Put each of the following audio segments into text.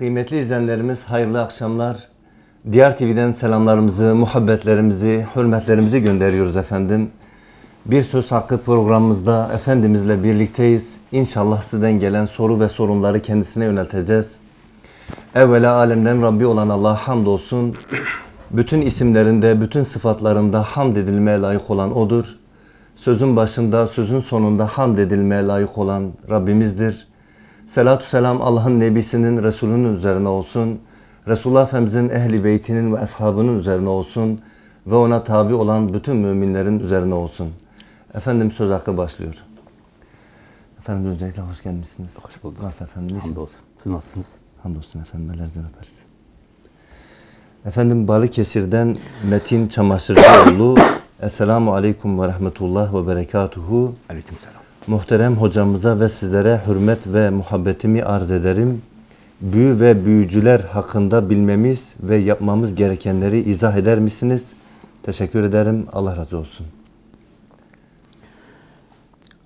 Kıymetli izleyenlerimiz hayırlı akşamlar. Diğer TV'den selamlarımızı, muhabbetlerimizi, hürmetlerimizi gönderiyoruz efendim. Bir Söz Hakkı programımızda Efendimizle birlikteyiz. İnşallah sizden gelen soru ve sorunları kendisine yönelteceğiz. Evvela alemden Rabbi olan Allah'a hamdolsun. Bütün isimlerinde, bütün sıfatlarında hamd edilmeye layık olan O'dur. Sözün başında, sözün sonunda hamd edilmeye layık olan Rabbimizdir. Selatü selam Allah'ın Nebisinin, Resulünün üzerine olsun. Resulullah Efendimizin ehli beytinin ve ashabının üzerine olsun. Ve ona tabi olan bütün müminlerin üzerine olsun. Efendim söz hakkı başlıyor. Efendim öncelikle hoş gelmişsiniz. Hoş bulduk. Nasıl efendim? iyisiniz? Hamdolsun. Siz nasılsınız? Hamdolsun efendim. Ellerinizden öperiz. Efendim Balıkesir'den Metin Çamaşırcıoğlu. Esselamu Aleyküm ve Rahmetullah ve Berekatuhu. Aleykümselam. Muhterem hocamıza ve sizlere hürmet ve muhabbetimi arz ederim. Büyü ve büyücüler hakkında bilmemiz ve yapmamız gerekenleri izah eder misiniz? Teşekkür ederim. Allah razı olsun.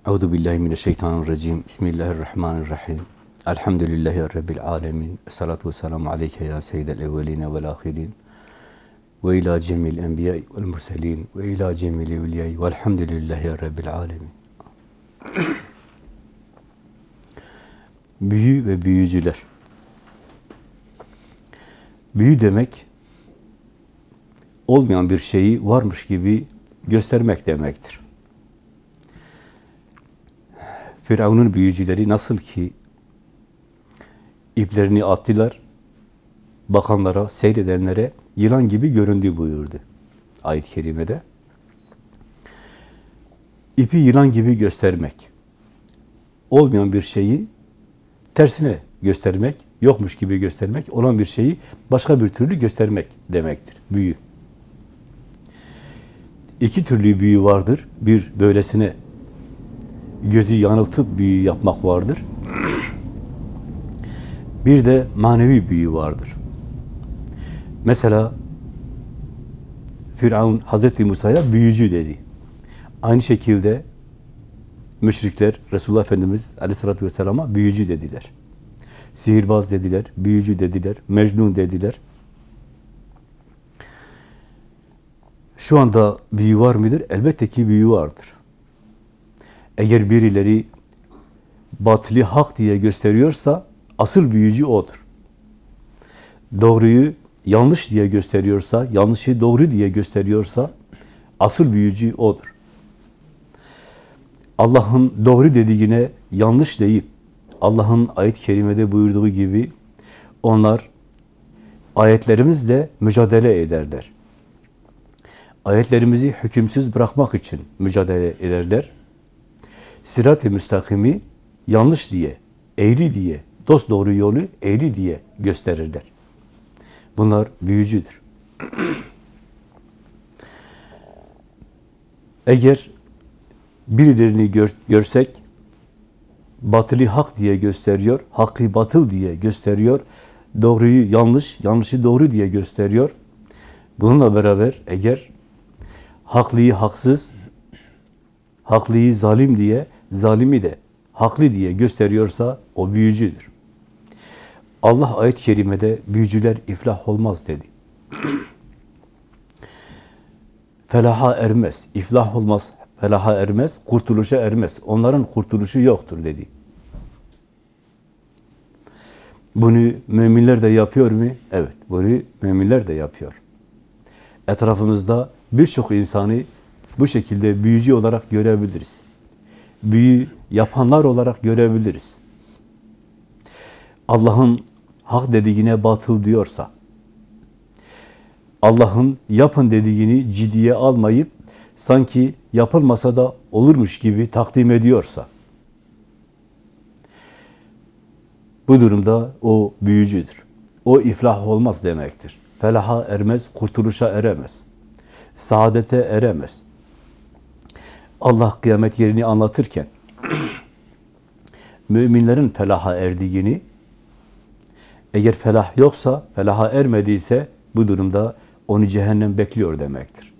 Euzu billahi mineşşeytanirracim. Bismillahirrahmanirrahim. Elhamdülillahi rabbil alamin. Essalatu vesselamu aleyke ya seyyidel evvelin ve'l ahirin. Ve ila cemil enbiya ve'l murselin ve ila cemil evliya ve'lhamdülillahi rabbil alamin. Büyü ve büyücüler. Büyü demek olmayan bir şeyi varmış gibi göstermek demektir. Firavun'un büyücüleri nasıl ki iplerini attılar, bakanlara, seyredenlere yılan gibi göründü buyurdu ayet-i kerimede. İpi yılan gibi göstermek, olmayan bir şeyi tersine göstermek, yokmuş gibi göstermek, olan bir şeyi başka bir türlü göstermek demektir, büyü. İki türlü büyü vardır. Bir böylesine gözü yanıltıp büyü yapmak vardır. Bir de manevi büyü vardır. Mesela Firavun Hazreti Musa'ya büyücü dedi. Aynı şekilde müşrikler Resulullah Efendimiz Aleyhisselatü Vesselam'a büyücü dediler. Sihirbaz dediler, büyücü dediler, mecnun dediler. Şu anda büyü var mıdır? Elbette ki büyü vardır. Eğer birileri batılı hak diye gösteriyorsa asıl büyücü odur. Doğruyu yanlış diye gösteriyorsa, yanlışı doğru diye gösteriyorsa asıl büyücü odur. Allah'ın doğru dediğine yanlış deyip Allah'ın ayet-i kerimede buyurduğu gibi onlar ayetlerimizle mücadele ederler. Ayetlerimizi hükümsüz bırakmak için mücadele ederler. Sirat-i müstakimi yanlış diye, eğri diye, dost doğru yolu eğri diye gösterirler. Bunlar büyücüdür. Eğer birilerini gör, görsek batılı hak diye gösteriyor, hakkı batıl diye gösteriyor, doğruyu yanlış, yanlışı doğru diye gösteriyor. Bununla beraber eğer haklıyı haksız, haklıyı zalim diye, zalimi de haklı diye gösteriyorsa o büyücüdür. Allah ayet-i kerimede büyücüler iflah olmaz dedi. Felaha ermez, iflah olmaz, felaha ermez, kurtuluşa ermez. Onların kurtuluşu yoktur dedi. Bunu müminler de yapıyor mu? Evet, bunu müminler de yapıyor. Etrafımızda birçok insanı bu şekilde büyücü olarak görebiliriz. Büyü yapanlar olarak görebiliriz. Allah'ın hak dediğine batıl diyorsa, Allah'ın yapın dediğini ciddiye almayıp, sanki yapılmasa da olurmuş gibi takdim ediyorsa, bu durumda o büyücüdür. O iflah olmaz demektir. Felaha ermez, kurtuluşa eremez. Saadete eremez. Allah kıyamet yerini anlatırken müminlerin felaha erdiğini eğer felah yoksa, felaha ermediyse bu durumda onu cehennem bekliyor demektir.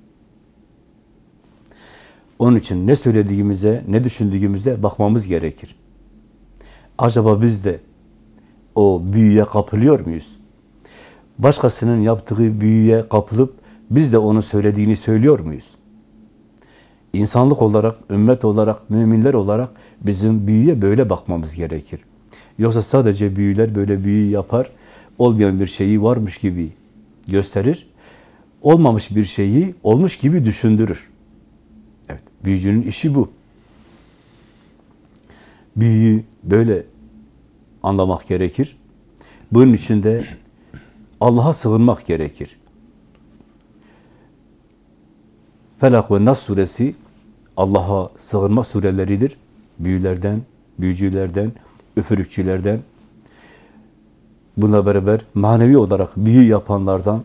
Onun için ne söylediğimize, ne düşündüğümüze bakmamız gerekir. Acaba biz de o büyüye kapılıyor muyuz? Başkasının yaptığı büyüye kapılıp biz de onun söylediğini söylüyor muyuz? İnsanlık olarak, ümmet olarak, müminler olarak bizim büyüye böyle bakmamız gerekir. Yoksa sadece büyüler böyle büyü yapar, olmayan bir şeyi varmış gibi gösterir, olmamış bir şeyi olmuş gibi düşündürür. Büyücünün işi bu. Büyüyü böyle anlamak gerekir. Bunun için de Allah'a sığınmak gerekir. Felak ve Nas suresi Allah'a sığınma sureleridir. Büyülerden, büyücülerden, üfürükçülerden, bununla beraber manevi olarak büyü yapanlardan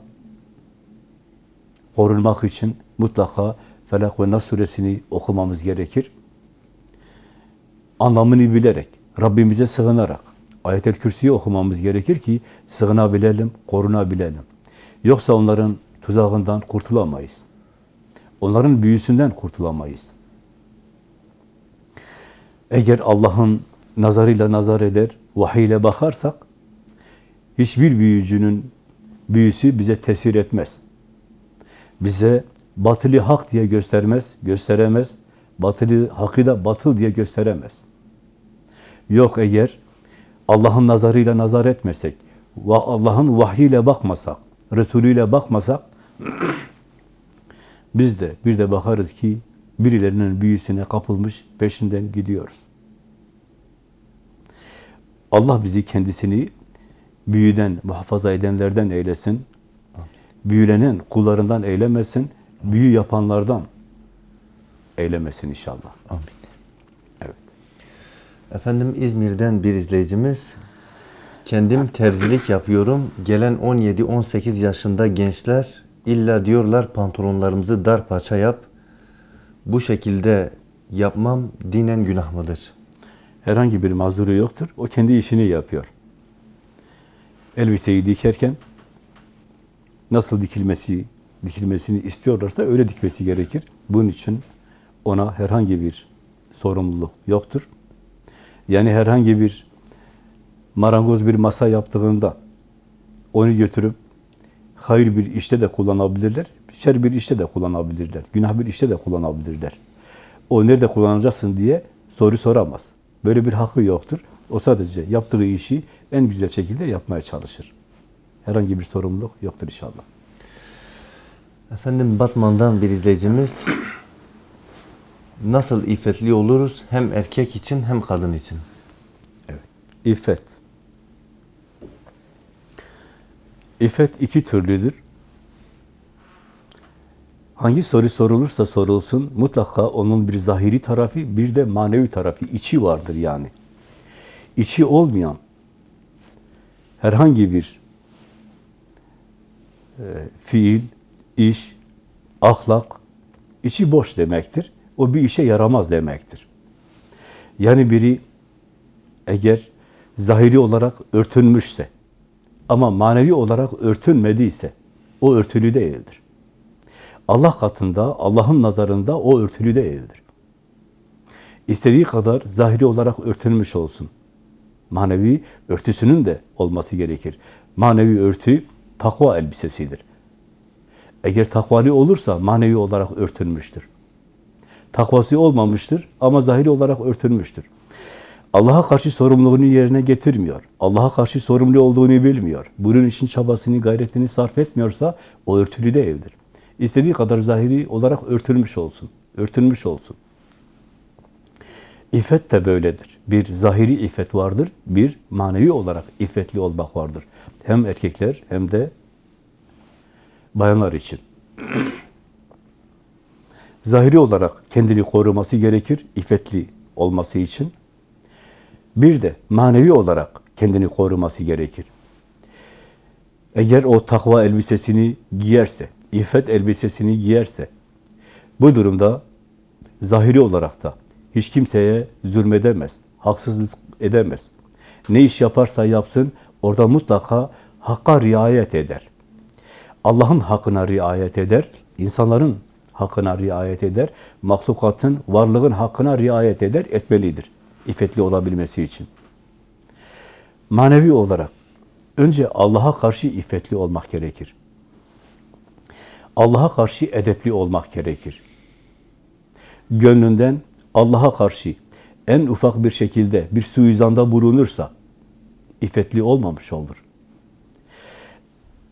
korunmak için mutlaka Felak ve Nas suresini okumamız gerekir. Anlamını bilerek, Rabbimize sığınarak, Ayet-el Kürsi'yi okumamız gerekir ki sığınabilelim, korunabilelim. Yoksa onların tuzağından kurtulamayız. Onların büyüsünden kurtulamayız. Eğer Allah'ın nazarıyla nazar eder, vahiyle bakarsak, hiçbir büyücünün büyüsü bize tesir etmez. Bize batılı hak diye göstermez, gösteremez. Batılı hakkı da batıl diye gösteremez. Yok eğer Allah'ın nazarıyla nazar etmesek, Allah'ın vahyiyle bakmasak, Resulüyle bakmasak, biz de bir de bakarız ki birilerinin büyüsüne kapılmış, peşinden gidiyoruz. Allah bizi kendisini büyüden, muhafaza edenlerden eylesin. Büyülenen kullarından eylemesin, büyü yapanlardan eylemesin inşallah. Amin. Evet. Efendim İzmir'den bir izleyicimiz kendim terzilik yapıyorum. Gelen 17-18 yaşında gençler illa diyorlar pantolonlarımızı dar paça yap. Bu şekilde yapmam dinen günah mıdır? Herhangi bir mazuru yoktur. O kendi işini yapıyor. Elbiseyi dikerken nasıl dikilmesi dikilmesini istiyorlarsa öyle dikmesi gerekir. Bunun için ona herhangi bir sorumluluk yoktur. Yani herhangi bir marangoz bir masa yaptığında onu götürüp hayır bir işte de kullanabilirler, şer bir işte de kullanabilirler, günah bir işte de kullanabilirler. O nerede kullanacaksın diye soru soramaz. Böyle bir hakkı yoktur. O sadece yaptığı işi en güzel şekilde yapmaya çalışır. Herhangi bir sorumluluk yoktur inşallah. Efendim Batman'dan bir izleyicimiz nasıl iffetli oluruz hem erkek için hem kadın için? Evet. İffet. İffet iki türlüdür. Hangi soru sorulursa sorulsun mutlaka onun bir zahiri tarafı bir de manevi tarafı, içi vardır yani. İçi olmayan herhangi bir e, fiil, iş, ahlak, içi boş demektir. O bir işe yaramaz demektir. Yani biri eğer zahiri olarak örtünmüşse ama manevi olarak örtünmediyse o örtülü değildir. Allah katında, Allah'ın nazarında o örtülü değildir. İstediği kadar zahiri olarak örtülmüş olsun. Manevi örtüsünün de olması gerekir. Manevi örtü takva elbisesidir. Eğer takvali olursa manevi olarak örtülmüştür. Takvası olmamıştır ama zahiri olarak örtülmüştür. Allah'a karşı sorumluluğunu yerine getirmiyor. Allah'a karşı sorumlu olduğunu bilmiyor. Bunun için çabasını, gayretini sarf etmiyorsa o örtülü değildir. İstediği kadar zahiri olarak örtülmüş olsun. Örtülmüş olsun. İffet de böyledir. Bir zahiri iffet vardır, bir manevi olarak iffetli olmak vardır. Hem erkekler hem de bayanlar için. Zahiri olarak kendini koruması gerekir, iffetli olması için. Bir de manevi olarak kendini koruması gerekir. Eğer o takva elbisesini giyerse, iffet elbisesini giyerse, bu durumda zahiri olarak da hiç kimseye zulmedemez, haksızlık edemez. Ne iş yaparsa yapsın, orada mutlaka hakka riayet eder. Allah'ın hakkına riayet eder, insanların hakkına riayet eder, mahlukatın, varlığın hakkına riayet eder, etmelidir. İffetli olabilmesi için. manevi olarak önce Allah'a karşı iffetli olmak gerekir. Allah'a karşı edepli olmak gerekir. Gönlünden Allah'a karşı en ufak bir şekilde bir suizanda bulunursa iffetli olmamış olur.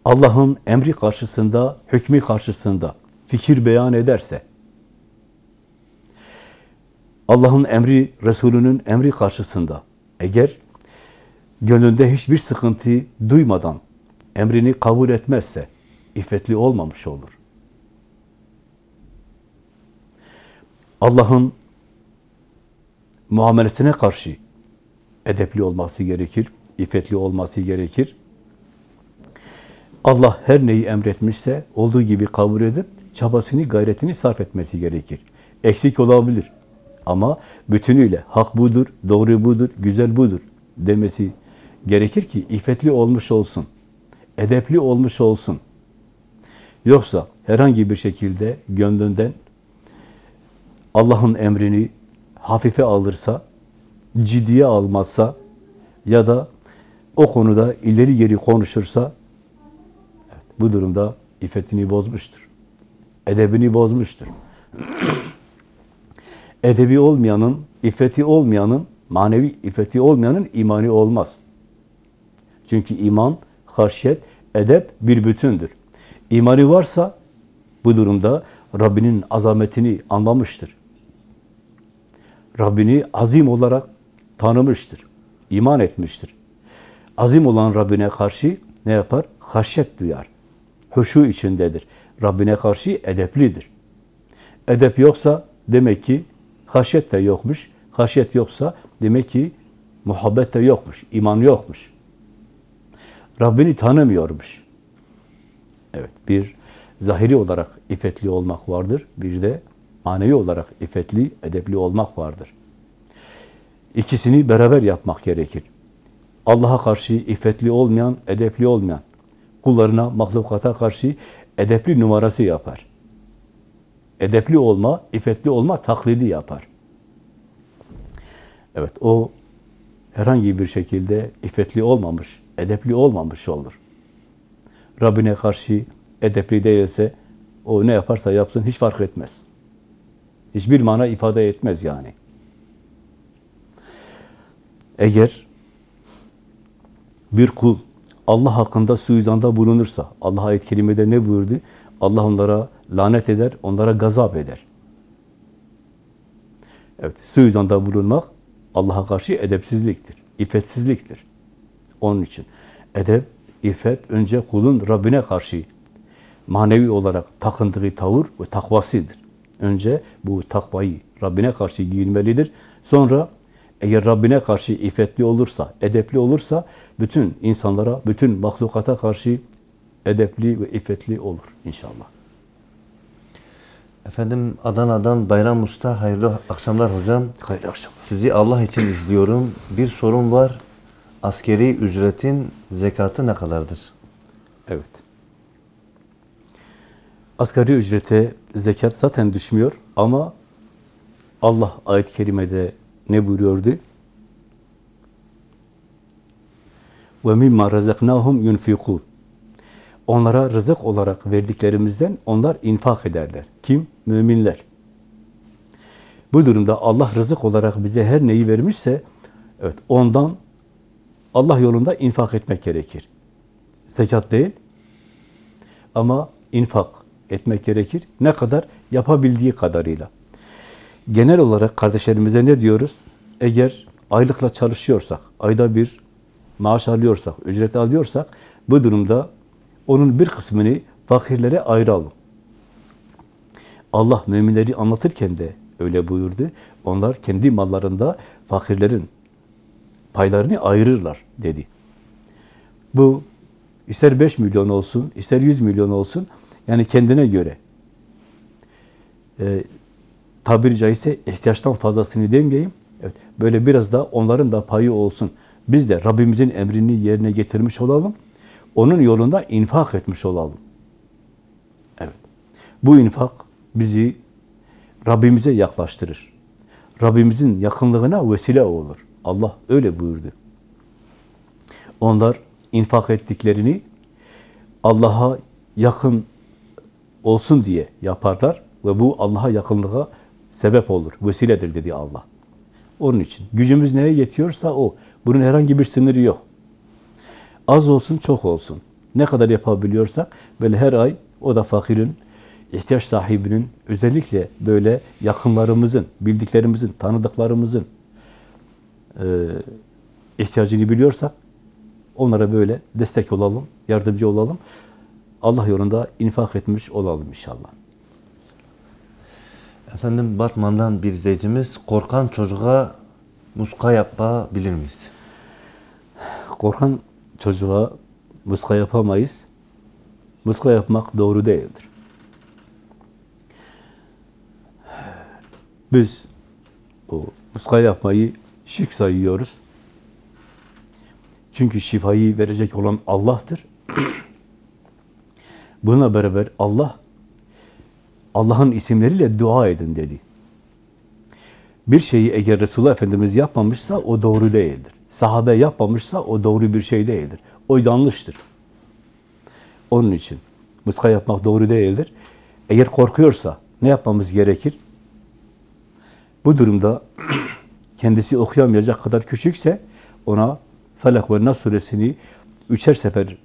Allah'ın emri karşısında, hükmü karşısında fikir beyan ederse, Allah'ın emri, Resulünün emri karşısında eğer gönlünde hiçbir sıkıntı duymadan emrini kabul etmezse iffetli olmamış olur. Allah'ın muamelesine karşı edepli olması gerekir, iffetli olması gerekir. Allah her neyi emretmişse olduğu gibi kabul edip çabasını, gayretini sarf etmesi gerekir. Eksik olabilir ama bütünüyle hak budur, doğru budur, güzel budur demesi gerekir ki iffetli olmuş olsun, edepli olmuş olsun. Yoksa herhangi bir şekilde gönlünden Allah'ın emrini hafife alırsa, ciddiye almazsa ya da o konuda ileri geri konuşursa bu durumda iffetini bozmuştur. Edebini bozmuştur. Edebi olmayanın, iffeti olmayanın, manevi iffeti olmayanın imani olmaz. Çünkü iman, haşyet, edep bir bütündür. İmanı varsa bu durumda Rabbinin azametini anlamıştır. Rabbini azim olarak tanımıştır. iman etmiştir. Azim olan Rabbine karşı ne yapar? Haşyet duyar. Huşu içindedir. Rabbine karşı edeplidir. Edep yoksa demek ki haşyet de yokmuş. Haşyet yoksa demek ki muhabbet de yokmuş. iman yokmuş. Rabbini tanımıyormuş. Evet, bir zahiri olarak iffetli olmak vardır. Bir de manevi olarak iffetli, edepli olmak vardır. İkisini beraber yapmak gerekir. Allah'a karşı iffetli olmayan, edepli olmayan, kullarına, mahlukata karşı edepli numarası yapar. Edepli olma, iffetli olma taklidi yapar. Evet, o herhangi bir şekilde iffetli olmamış, edepli olmamış olur. Rabbine karşı edepli değilse o ne yaparsa yapsın hiç fark etmez. Hiçbir mana ifade etmez yani. Eğer bir kul Allah hakkında suizanda bulunursa, Allah ayet-i ne buyurdu? Allah onlara lanet eder, onlara gazap eder. Evet, suizanda bulunmak Allah'a karşı edepsizliktir, iffetsizliktir. Onun için edep, iffet önce kulun Rabbine karşı manevi olarak takındığı tavır ve takvasıdır. Önce bu takvayı Rabbine karşı giyinmelidir. Sonra eğer Rabbine karşı iffetli olursa, edepli olursa bütün insanlara, bütün mahlukata karşı edepli ve iffetli olur inşallah. Efendim Adana'dan Bayram Usta hayırlı akşamlar hocam. Hayırlı akşamlar. Sizi Allah için izliyorum. Bir sorun var. Askeri ücretin zekatı ne kadardır? Evet. Asgari ücrete zekat zaten düşmüyor ama Allah ayet-i kerimede ne buyuruyordu? Ve mimma razaknahum yunfikun. Onlara rızık olarak verdiklerimizden onlar infak ederler. Kim? Müminler. Bu durumda Allah rızık olarak bize her neyi vermişse evet ondan Allah yolunda infak etmek gerekir. Zekat değil ama infak etmek gerekir. Ne kadar? Yapabildiği kadarıyla. Genel olarak kardeşlerimize ne diyoruz? Eğer aylıkla çalışıyorsak, ayda bir maaş alıyorsak, ücret alıyorsak bu durumda onun bir kısmını fakirlere ayıralım. Allah müminleri anlatırken de öyle buyurdu. Onlar kendi mallarında fakirlerin paylarını ayırırlar dedi. Bu ister 5 milyon olsun, ister 100 milyon olsun yani kendine göre e, tabiri caizse ihtiyaçtan fazlasını demeyeyim. Evet, böyle biraz da onların da payı olsun. Biz de Rabbimizin emrini yerine getirmiş olalım. Onun yolunda infak etmiş olalım. Evet. Bu infak bizi Rabbimize yaklaştırır. Rabbimizin yakınlığına vesile olur. Allah öyle buyurdu. Onlar infak ettiklerini Allah'a yakın olsun diye yaparlar ve bu Allah'a yakınlığa sebep olur, vesiledir dedi Allah. Onun için gücümüz neye yetiyorsa o. Bunun herhangi bir sınırı yok. Az olsun, çok olsun. Ne kadar yapabiliyorsak böyle her ay o da fakirin, ihtiyaç sahibinin, özellikle böyle yakınlarımızın, bildiklerimizin, tanıdıklarımızın e, ihtiyacını biliyorsak onlara böyle destek olalım, yardımcı olalım. Allah yolunda infak etmiş olalım inşallah. Efendim Batman'dan bir izleyicimiz korkan çocuğa muska yapabilir miyiz? Korkan çocuğa muska yapamayız. Muska yapmak doğru değildir. Biz o muska yapmayı şirk sayıyoruz. Çünkü şifayı verecek olan Allah'tır. Buna beraber Allah Allah'ın isimleriyle dua edin dedi. Bir şeyi eğer Resulullah Efendimiz yapmamışsa o doğru değildir. Sahabe yapmamışsa o doğru bir şey değildir. O yanlıştır. Onun için muska yapmak doğru değildir. Eğer korkuyorsa ne yapmamız gerekir? Bu durumda kendisi okuyamayacak kadar küçükse ona Felak ve Nas suresini üçer sefer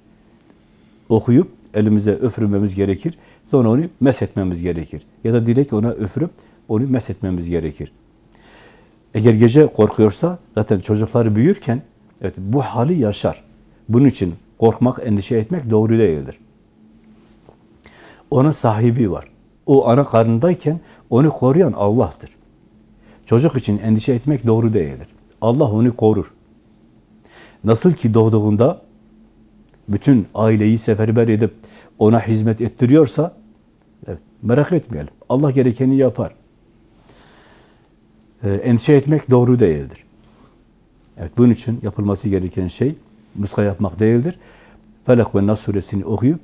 okuyup elimize öfürmemiz gerekir. Sonra onu meshetmemiz gerekir. Ya da direkt ona öfürüp onu meshetmemiz gerekir. Eğer gece korkuyorsa zaten çocukları büyürken evet, bu hali yaşar. Bunun için korkmak, endişe etmek doğru değildir. Onun sahibi var. O ana karnındayken onu koruyan Allah'tır. Çocuk için endişe etmek doğru değildir. Allah onu korur. Nasıl ki doğduğunda bütün aileyi seferber edip ona hizmet ettiriyorsa evet, merak etmeyelim. Allah gerekeni yapar. Ee, endişe etmek doğru değildir. Evet, bunun için yapılması gereken şey muska yapmak değildir. Felak ve Nas suresini okuyup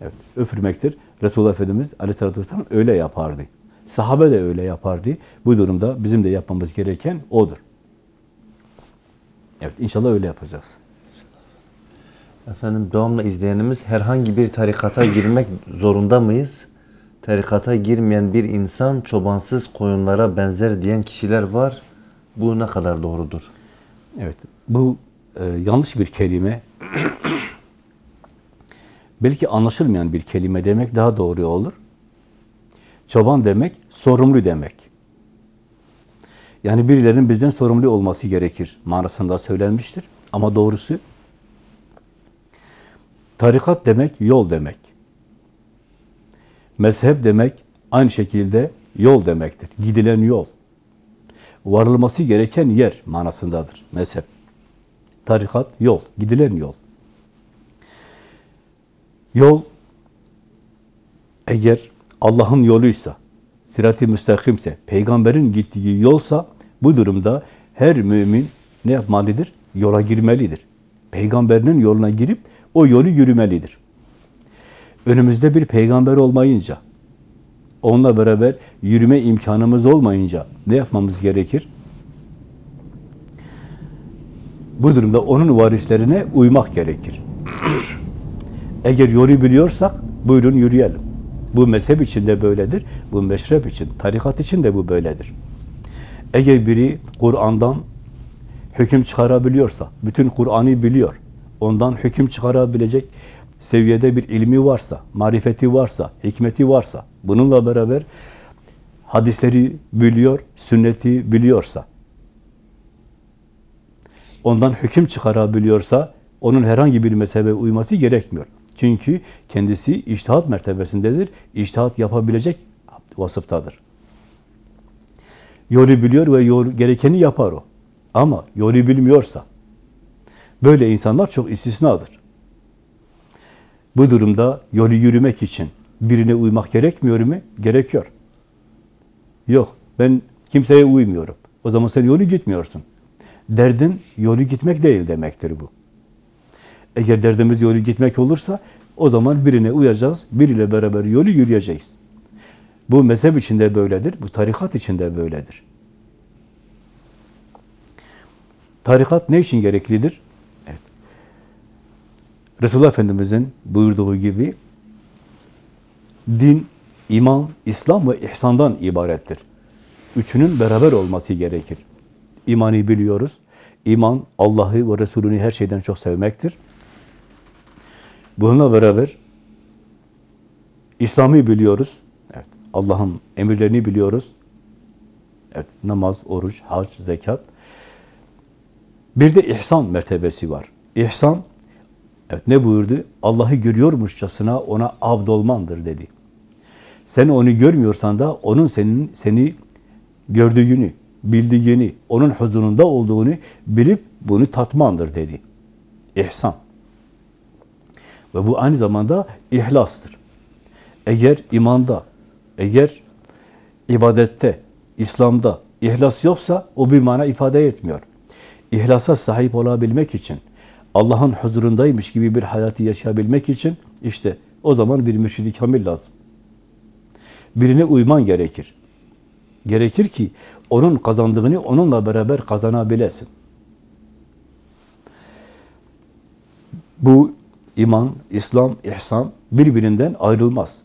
evet, öfürmektir. Resulullah Efendimiz aleyhissalatü vesselam öyle yapardı. Sahabe de öyle yapardı. Bu durumda bizim de yapmamız gereken odur. Evet, inşallah öyle yapacağız. Efendim devamlı izleyenimiz herhangi bir tarikata girmek zorunda mıyız? Tarikata girmeyen bir insan çobansız koyunlara benzer diyen kişiler var. Bu ne kadar doğrudur? Evet, bu e, yanlış bir kelime. Belki anlaşılmayan bir kelime demek daha doğru olur. Çoban demek, sorumlu demek. Yani birilerinin bizden sorumlu olması gerekir manasında söylenmiştir. Ama doğrusu tarikat demek yol demek. Mezhep demek aynı şekilde yol demektir. Gidilen yol. Varılması gereken yer manasındadır mezhep. Tarikat yol, gidilen yol. Yol eğer Allah'ın yoluysa, sirat-i müstakimse, peygamberin gittiği yolsa bu durumda her mümin ne yapmalıdır? Yola girmelidir. Peygamberinin yoluna girip o yolu yürümelidir. Önümüzde bir peygamber olmayınca, onunla beraber yürüme imkanımız olmayınca ne yapmamız gerekir? Bu durumda onun varislerine uymak gerekir. Eğer yolu biliyorsak buyurun yürüyelim. Bu mezhep için de böyledir. Bu meşrep için, tarikat için de bu böyledir. Eğer biri Kur'an'dan hüküm çıkarabiliyorsa, bütün Kur'an'ı biliyor, ondan hüküm çıkarabilecek seviyede bir ilmi varsa, marifeti varsa, hikmeti varsa, bununla beraber hadisleri biliyor, sünneti biliyorsa, ondan hüküm çıkarabiliyorsa, onun herhangi bir mezhebe uyması gerekmiyor. Çünkü kendisi iştihat mertebesindedir. İştihat yapabilecek vasıftadır. Yolu biliyor ve yol, gerekeni yapar o. Ama yolu bilmiyorsa, böyle insanlar çok istisnadır. Bu durumda yolu yürümek için birine uymak gerekmiyor mu? Gerekiyor. Yok, ben kimseye uymuyorum. O zaman sen yolu gitmiyorsun. Derdin yolu gitmek değil demektir bu. Eğer derdimiz yolu gitmek olursa o zaman birine uyacağız, biriyle beraber yolu yürüyeceğiz. Bu mezhep içinde böyledir, bu tarikat içinde böyledir. Tarikat ne için gereklidir? Resulullah Efendimiz'in buyurduğu gibi din, iman, İslam ve ihsandan ibarettir. Üçünün beraber olması gerekir. İmanı biliyoruz. İman, Allah'ı ve Resulünü her şeyden çok sevmektir. Bununla beraber İslam'ı biliyoruz. Evet, Allah'ın emirlerini biliyoruz. Evet, namaz, oruç, hac, zekat. Bir de ihsan mertebesi var. İhsan, evet ne buyurdu? Allah'ı görüyormuşçasına ona abd olmandır dedi. Sen onu görmüyorsan da onun senin seni gördüğünü, bildiğini, onun huzurunda olduğunu bilip bunu tatmandır dedi. İhsan. Ve bu aynı zamanda ihlastır. Eğer imanda, eğer ibadette, İslam'da ihlas yoksa o bir mana ifade etmiyor. İhlasa sahip olabilmek için, Allah'ın huzurundaymış gibi bir hayatı yaşayabilmek için işte o zaman bir mürşidi kamil lazım. Birine uyman gerekir. Gerekir ki onun kazandığını onunla beraber kazanabilesin. Bu iman, İslam, ihsan birbirinden ayrılmaz.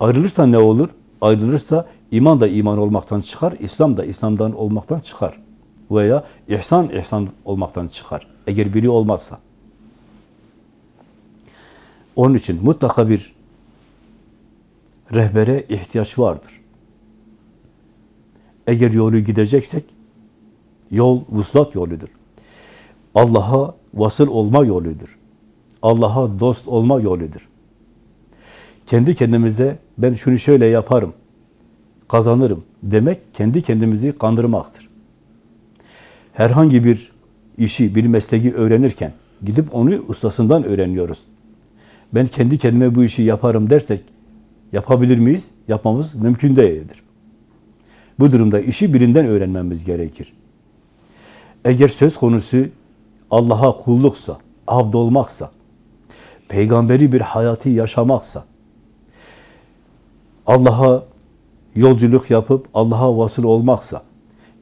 Ayrılırsa ne olur? Ayrılırsa iman da iman olmaktan çıkar, İslam da İslam'dan olmaktan çıkar. Veya ihsan, ihsan olmaktan çıkar. Eğer biri olmazsa. Onun için mutlaka bir rehbere ihtiyaç vardır. Eğer yolu gideceksek, yol vuslat yoludur. Allah'a vasıl olma yoludur. Allah'a dost olma yoludur. Kendi kendimize ben şunu şöyle yaparım, kazanırım demek kendi kendimizi kandırmaktır. Herhangi bir işi, bir mesleği öğrenirken gidip onu ustasından öğreniyoruz. Ben kendi kendime bu işi yaparım dersek yapabilir miyiz? Yapmamız mümkün değildir. Bu durumda işi birinden öğrenmemiz gerekir. Eğer söz konusu Allah'a kulluksa, abd olmaksa, peygamberi bir hayatı yaşamaksa, Allah'a yolculuk yapıp Allah'a vasıl olmaksa,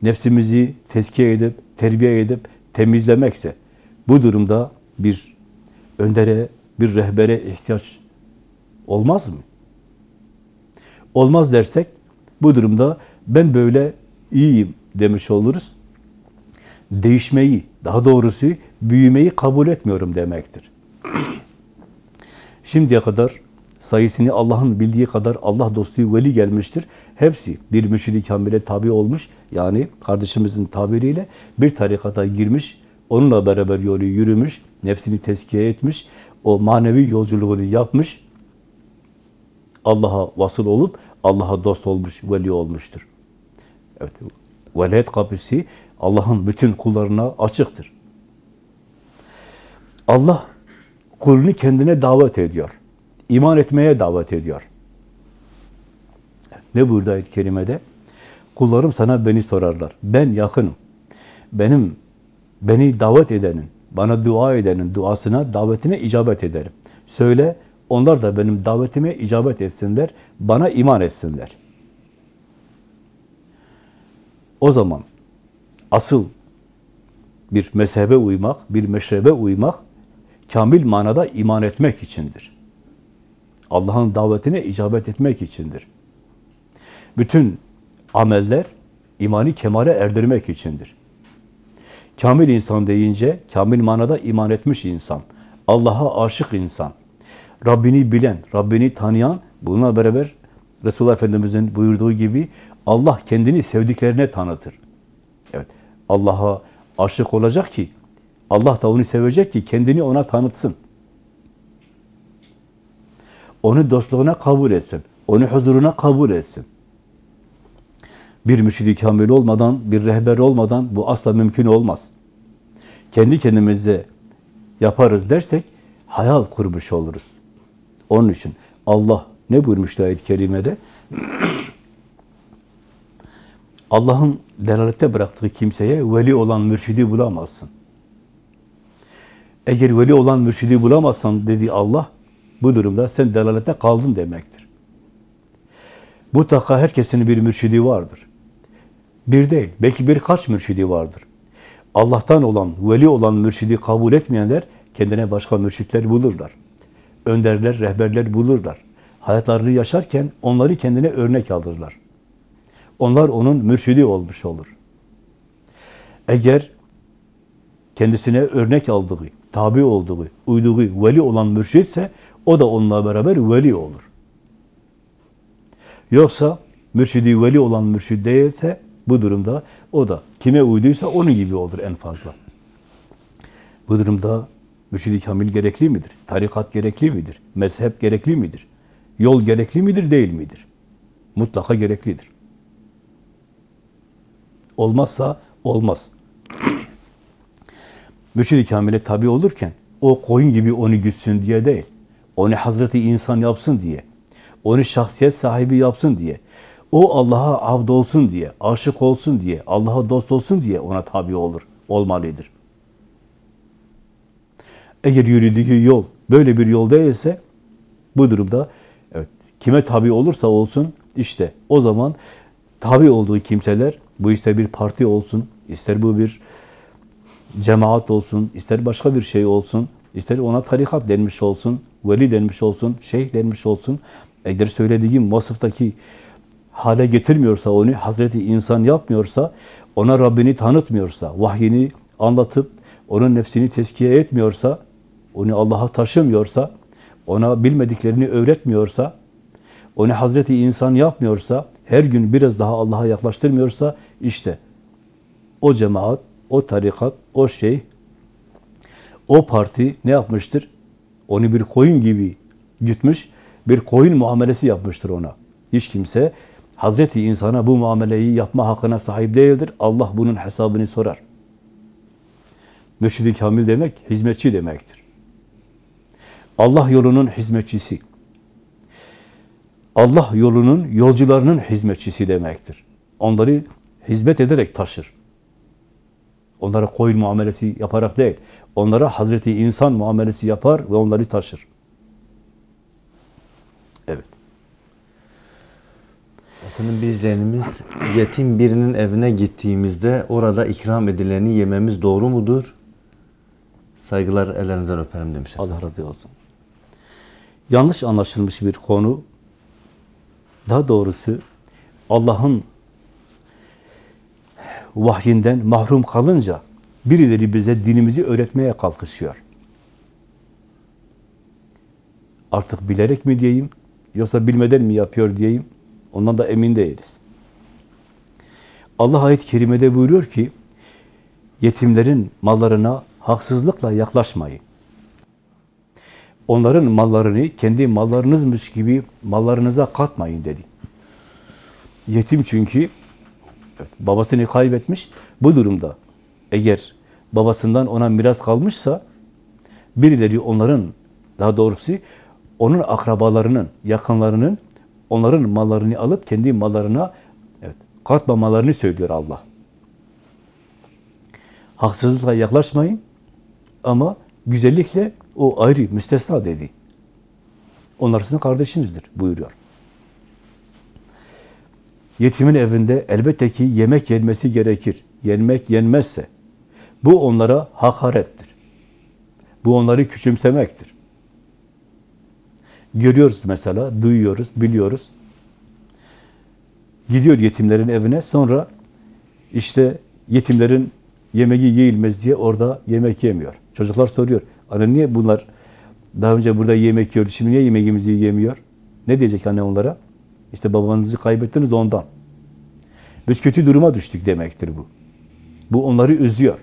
nefsimizi tezkiye edip, terbiye edip, temizlemekse, bu durumda bir öndere, bir rehbere ihtiyaç olmaz mı? Olmaz dersek, bu durumda ben böyle iyiyim demiş oluruz. Değişmeyi, daha doğrusu büyümeyi kabul etmiyorum demektir. Şimdiye kadar sayısını Allah'ın bildiği kadar Allah dostu veli gelmiştir. Hepsi bir mürşid-i kamile tabi olmuş. Yani kardeşimizin tabiriyle bir tarikata girmiş, onunla beraber yolu yürümüş, nefsini tezkiye etmiş, o manevi yolculuğunu yapmış, Allah'a vasıl olup Allah'a dost olmuş, veli olmuştur. Evet, velayet kapısı Allah'ın bütün kullarına açıktır. Allah kulunu kendine davet ediyor. İman etmeye davet ediyor. Ne buyurdu ayet-i kerimede? Kullarım sana beni sorarlar. Ben yakınım. Benim beni davet edenin, bana dua edenin duasına, davetine icabet ederim. Söyle, onlar da benim davetime icabet etsinler, bana iman etsinler. O zaman asıl bir mezhebe uymak, bir meşrebe uymak, kamil manada iman etmek içindir. Allah'ın davetine icabet etmek içindir. Bütün ameller imani kemale erdirmek içindir. Kamil insan deyince, kamil manada iman etmiş insan, Allah'a aşık insan, Rabbini bilen, Rabbini tanıyan, bununla beraber Resulullah Efendimiz'in buyurduğu gibi Allah kendini sevdiklerine tanıtır. Evet, Allah'a aşık olacak ki, Allah da onu sevecek ki kendini ona tanıtsın. Onu dostluğuna kabul etsin. Onu huzuruna kabul etsin. Bir mürşidi kamil olmadan, bir rehber olmadan bu asla mümkün olmaz. Kendi kendimize yaparız dersek hayal kurmuş oluruz. Onun için Allah ne buyurmuştu ayet-i kerimede? Allah'ın delalette bıraktığı kimseye veli olan mürşidi bulamazsın. Eğer veli olan mürşidi bulamazsan dedi Allah, bu durumda sen delalete kaldın demektir. Mutlaka herkesin bir mürşidi vardır. Bir değil, belki birkaç mürşidi vardır. Allah'tan olan, veli olan mürşidi kabul etmeyenler kendine başka mürşitler bulurlar. Önderler, rehberler bulurlar. Hayatlarını yaşarken onları kendine örnek alırlar. Onlar onun mürşidi olmuş olur. Eğer kendisine örnek aldığı, tabi olduğu, uyduğu veli olan mürşitse o da onunla beraber veli olur. Yoksa mürşidi veli olan mürşid değilse bu durumda o da kime uyduysa onun gibi olur en fazla. Bu durumda mürşidi kamil gerekli midir? Tarikat gerekli midir? Mezhep gerekli midir? Yol gerekli midir, değil midir? Mutlaka gereklidir. Olmazsa olmaz. Mürşid-i Kamil'e tabi olurken o koyun gibi onu gütsün diye değil. Onu Hazreti insan yapsın diye. Onu şahsiyet sahibi yapsın diye. O Allah'a abd olsun diye, aşık olsun diye, Allah'a dost olsun diye ona tabi olur, olmalıdır. Eğer yürüdüğü yol böyle bir yol değilse bu durumda evet kime tabi olursa olsun işte o zaman tabi olduğu kimseler bu ister bir parti olsun, ister bu bir cemaat olsun, ister başka bir şey olsun, ister ona tarikat denmiş olsun, veli denmiş olsun, şeyh denmiş olsun. Eğer söylediğim vasıftaki hale getirmiyorsa onu, Hazreti insan yapmıyorsa, ona Rabbini tanıtmıyorsa, vahyini anlatıp onun nefsini teskiye etmiyorsa, onu Allah'a taşımıyorsa, ona bilmediklerini öğretmiyorsa, onu Hazreti insan yapmıyorsa, her gün biraz daha Allah'a yaklaştırmıyorsa, işte o cemaat, o tarikat, o şey, o parti ne yapmıştır? Onu bir koyun gibi gütmüş, bir koyun muamelesi yapmıştır ona. Hiç kimse Hazreti insana bu muameleyi yapma hakkına sahip değildir. Allah bunun hesabını sorar. Mürşid-i Kamil demek, hizmetçi demektir. Allah yolunun hizmetçisi. Allah yolunun yolcularının hizmetçisi demektir. Onları hizmet ederek taşır. Onlara koyun muamelesi yaparak değil, onlara Hazreti insan muamelesi yapar ve onları taşır. Evet. Efendim bir izleyenimiz yetim birinin evine gittiğimizde orada ikram edileni yememiz doğru mudur? Saygılar ellerinizden öperim demiş. efendim. Allah razı olsun. Yanlış anlaşılmış bir konu. Daha doğrusu Allah'ın vahyinden mahrum kalınca birileri bize dinimizi öğretmeye kalkışıyor. Artık bilerek mi diyeyim, yoksa bilmeden mi yapıyor diyeyim, ondan da emin değiliz. Allah ayet-i kerimede buyuruyor ki, yetimlerin mallarına haksızlıkla yaklaşmayın. Onların mallarını kendi mallarınızmış gibi mallarınıza katmayın dedi. Yetim çünkü evet, babasını kaybetmiş. Bu durumda eğer babasından ona miras kalmışsa birileri onların daha doğrusu onun akrabalarının, yakınlarının onların mallarını alıp kendi mallarına evet, katmamalarını söylüyor Allah. Haksızlıkla yaklaşmayın ama güzellikle o ayrı, müstesna dedi. Onlar sizin kardeşinizdir buyuruyor. Yetimin evinde elbette ki yemek yenmesi gerekir. Yenmek yenmezse bu onlara hakarettir. Bu onları küçümsemektir. Görüyoruz mesela, duyuyoruz, biliyoruz. Gidiyor yetimlerin evine sonra işte yetimlerin yemeği yiyilmez diye orada yemek yemiyor. Çocuklar soruyor. Anne niye bunlar daha önce burada yemek yiyordu, şimdi niye yemeğimizi yemiyor? Ne diyecek anne onlara? İşte babanızı kaybettiniz ondan. Biz kötü duruma düştük demektir bu. Bu onları üzüyor.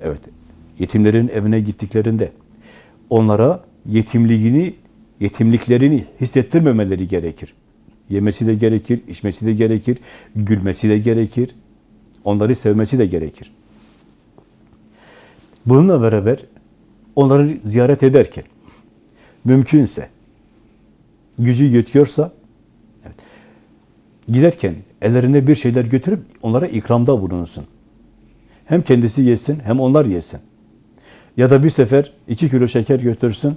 Evet, yetimlerin evine gittiklerinde onlara yetimliğini, yetimliklerini hissettirmemeleri gerekir. Yemesi de gerekir, içmesi de gerekir, gülmesi de gerekir, onları sevmesi de gerekir. Bununla beraber onları ziyaret ederken mümkünse gücü yetiyorsa evet, giderken ellerinde bir şeyler götürüp onlara ikramda bulunsun. Hem kendisi yesin hem onlar yesin. Ya da bir sefer iki kilo şeker götürsün,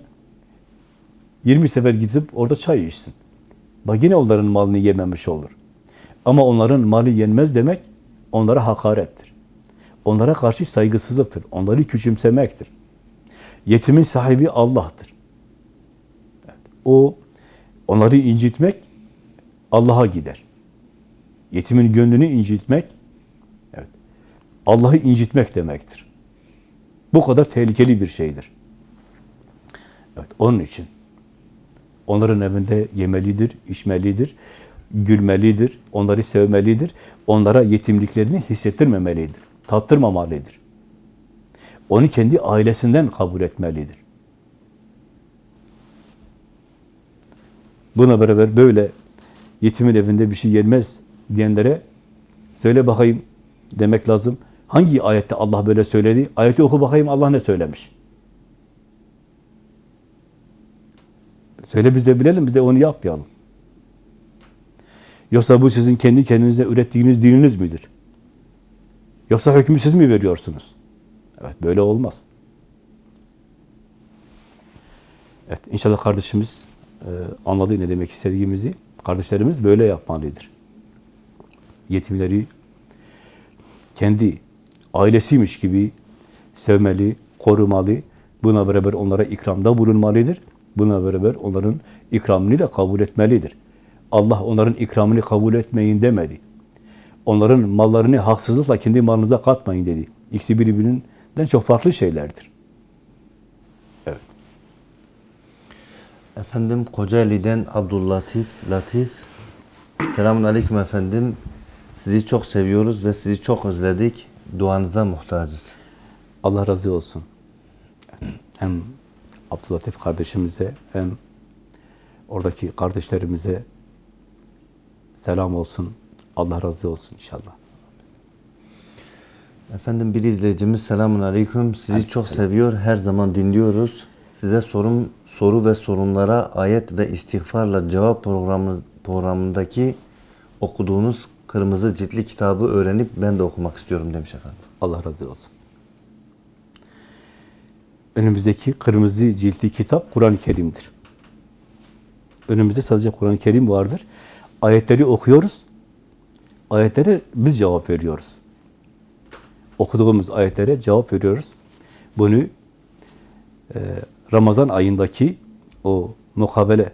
20 sefer gidip orada çay içsin. Bak yine onların malını yememiş olur. Ama onların malı yenmez demek onlara hakarettir. Onlara karşı saygısızlıktır. Onları küçümsemektir. Yetimin sahibi Allah'tır. O onları incitmek Allah'a gider. Yetimin gönlünü incitmek evet, Allah'ı incitmek demektir. Bu kadar tehlikeli bir şeydir. Evet, onun için onların evinde yemelidir, içmelidir, gülmelidir, onları sevmelidir, onlara yetimliklerini hissettirmemelidir, tattırmamalıdır. Onu kendi ailesinden kabul etmelidir. Buna beraber böyle yetimin evinde bir şey yenmez diyenlere söyle bakayım demek lazım. Hangi ayette Allah böyle söyledi? Ayeti oku bakayım Allah ne söylemiş? Söyle biz de bilelim, biz de onu yapmayalım. Yoksa bu sizin kendi kendinize ürettiğiniz dininiz midir? Yoksa hükmü siz mi veriyorsunuz? Evet, böyle olmaz. Evet, inşallah kardeşimiz e, anladı ne demek istediğimizi. Kardeşlerimiz böyle yapmalıdır. Yetimleri kendi ailesiymiş gibi sevmeli, korumalı, buna beraber onlara ikramda bulunmalıdır. Buna beraber onların ikramını da kabul etmelidir. Allah onların ikramını kabul etmeyin demedi. Onların mallarını haksızlıkla kendi malınıza katmayın dedi. İkisi birbirinden çok farklı şeylerdir. Evet. Efendim Kocaeli'den Abdullatif Latif. Selamun Aleyküm efendim. Sizi çok seviyoruz ve sizi çok özledik. Duanıza muhtacız. Allah razı olsun. Hem Abdülatif kardeşimize hem oradaki kardeşlerimize selam olsun. Allah razı olsun inşallah. Efendim bir izleyicimiz selamun aleyküm. Sizi çok seviyor. Her zaman dinliyoruz. Size sorum soru ve sorunlara ayet ve istiğfarla cevap programı, programındaki okuduğunuz kırmızı ciltli kitabı öğrenip ben de okumak istiyorum demiş efendim. Allah razı olsun. Önümüzdeki kırmızı ciltli kitap Kur'an-ı Kerim'dir. Önümüzde sadece Kur'an-ı Kerim vardır. Ayetleri okuyoruz. Ayetlere biz cevap veriyoruz. Okuduğumuz ayetlere cevap veriyoruz. Bunu e, Ramazan ayındaki o mukabele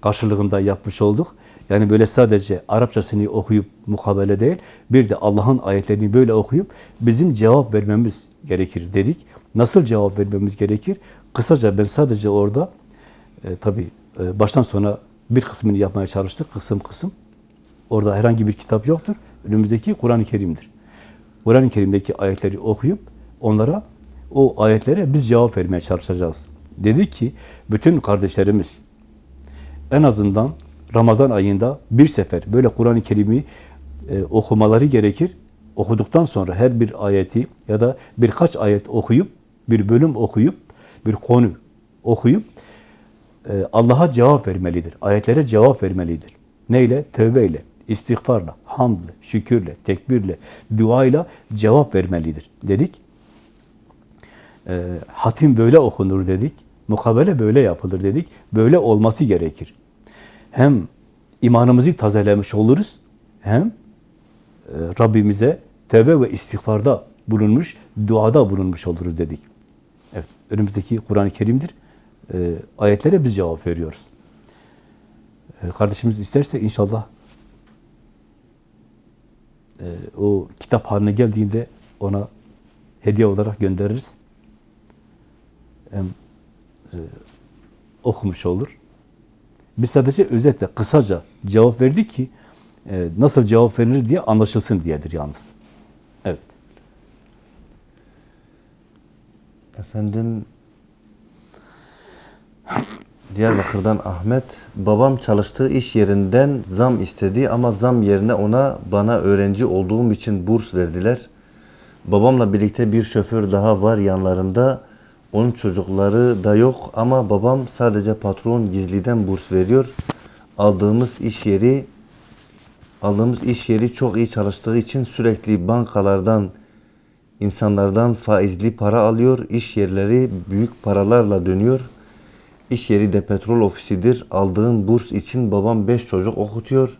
karşılığında yapmış olduk. Yani böyle sadece Arapçasını okuyup mukabele değil, bir de Allah'ın ayetlerini böyle okuyup bizim cevap vermemiz gerekir dedik. Nasıl cevap vermemiz gerekir? Kısaca ben sadece orada e, tabii e, baştan sona bir kısmını yapmaya çalıştık, kısım kısım. Orada herhangi bir kitap yoktur. Önümüzdeki Kur'an-ı Kerim'dir. Kur'an-ı Kerim'deki ayetleri okuyup onlara o ayetlere biz cevap vermeye çalışacağız. Dedi ki bütün kardeşlerimiz en azından Ramazan ayında bir sefer böyle Kur'an-ı Kerim'i e, okumaları gerekir. Okuduktan sonra her bir ayeti ya da birkaç ayet okuyup, bir bölüm okuyup, bir konu okuyup e, Allah'a cevap vermelidir. Ayetlere cevap vermelidir. Neyle? Tövbeyle, istiğfarla, hamdle, şükürle, tekbirle, duayla cevap vermelidir dedik. E, hatim böyle okunur dedik. Mukabele böyle yapılır dedik. Böyle olması gerekir. Hem imanımızı tazelemiş oluruz, hem e, Rabbimize tövbe ve istiğfarda bulunmuş, duada bulunmuş oluruz dedik. Evet, önümüzdeki Kur'an-ı Kerim'dir. E, ayetlere biz cevap veriyoruz. E, kardeşimiz isterse inşallah e, o kitap haline geldiğinde ona hediye olarak göndeririz. Hem e, okumuş olur. Biz sadece özetle, kısaca cevap verdik ki e, nasıl cevap verilir diye anlaşılsın diyedir yalnız. Efendim Diyarbakır'dan Ahmet, babam çalıştığı iş yerinden zam istedi ama zam yerine ona bana öğrenci olduğum için burs verdiler. Babamla birlikte bir şoför daha var yanlarında. Onun çocukları da yok ama babam sadece patron gizliden burs veriyor. Aldığımız iş yeri aldığımız iş yeri çok iyi çalıştığı için sürekli bankalardan insanlardan faizli para alıyor. İş yerleri büyük paralarla dönüyor. İş yeri de petrol ofisidir. Aldığım burs için babam 5 çocuk okutuyor.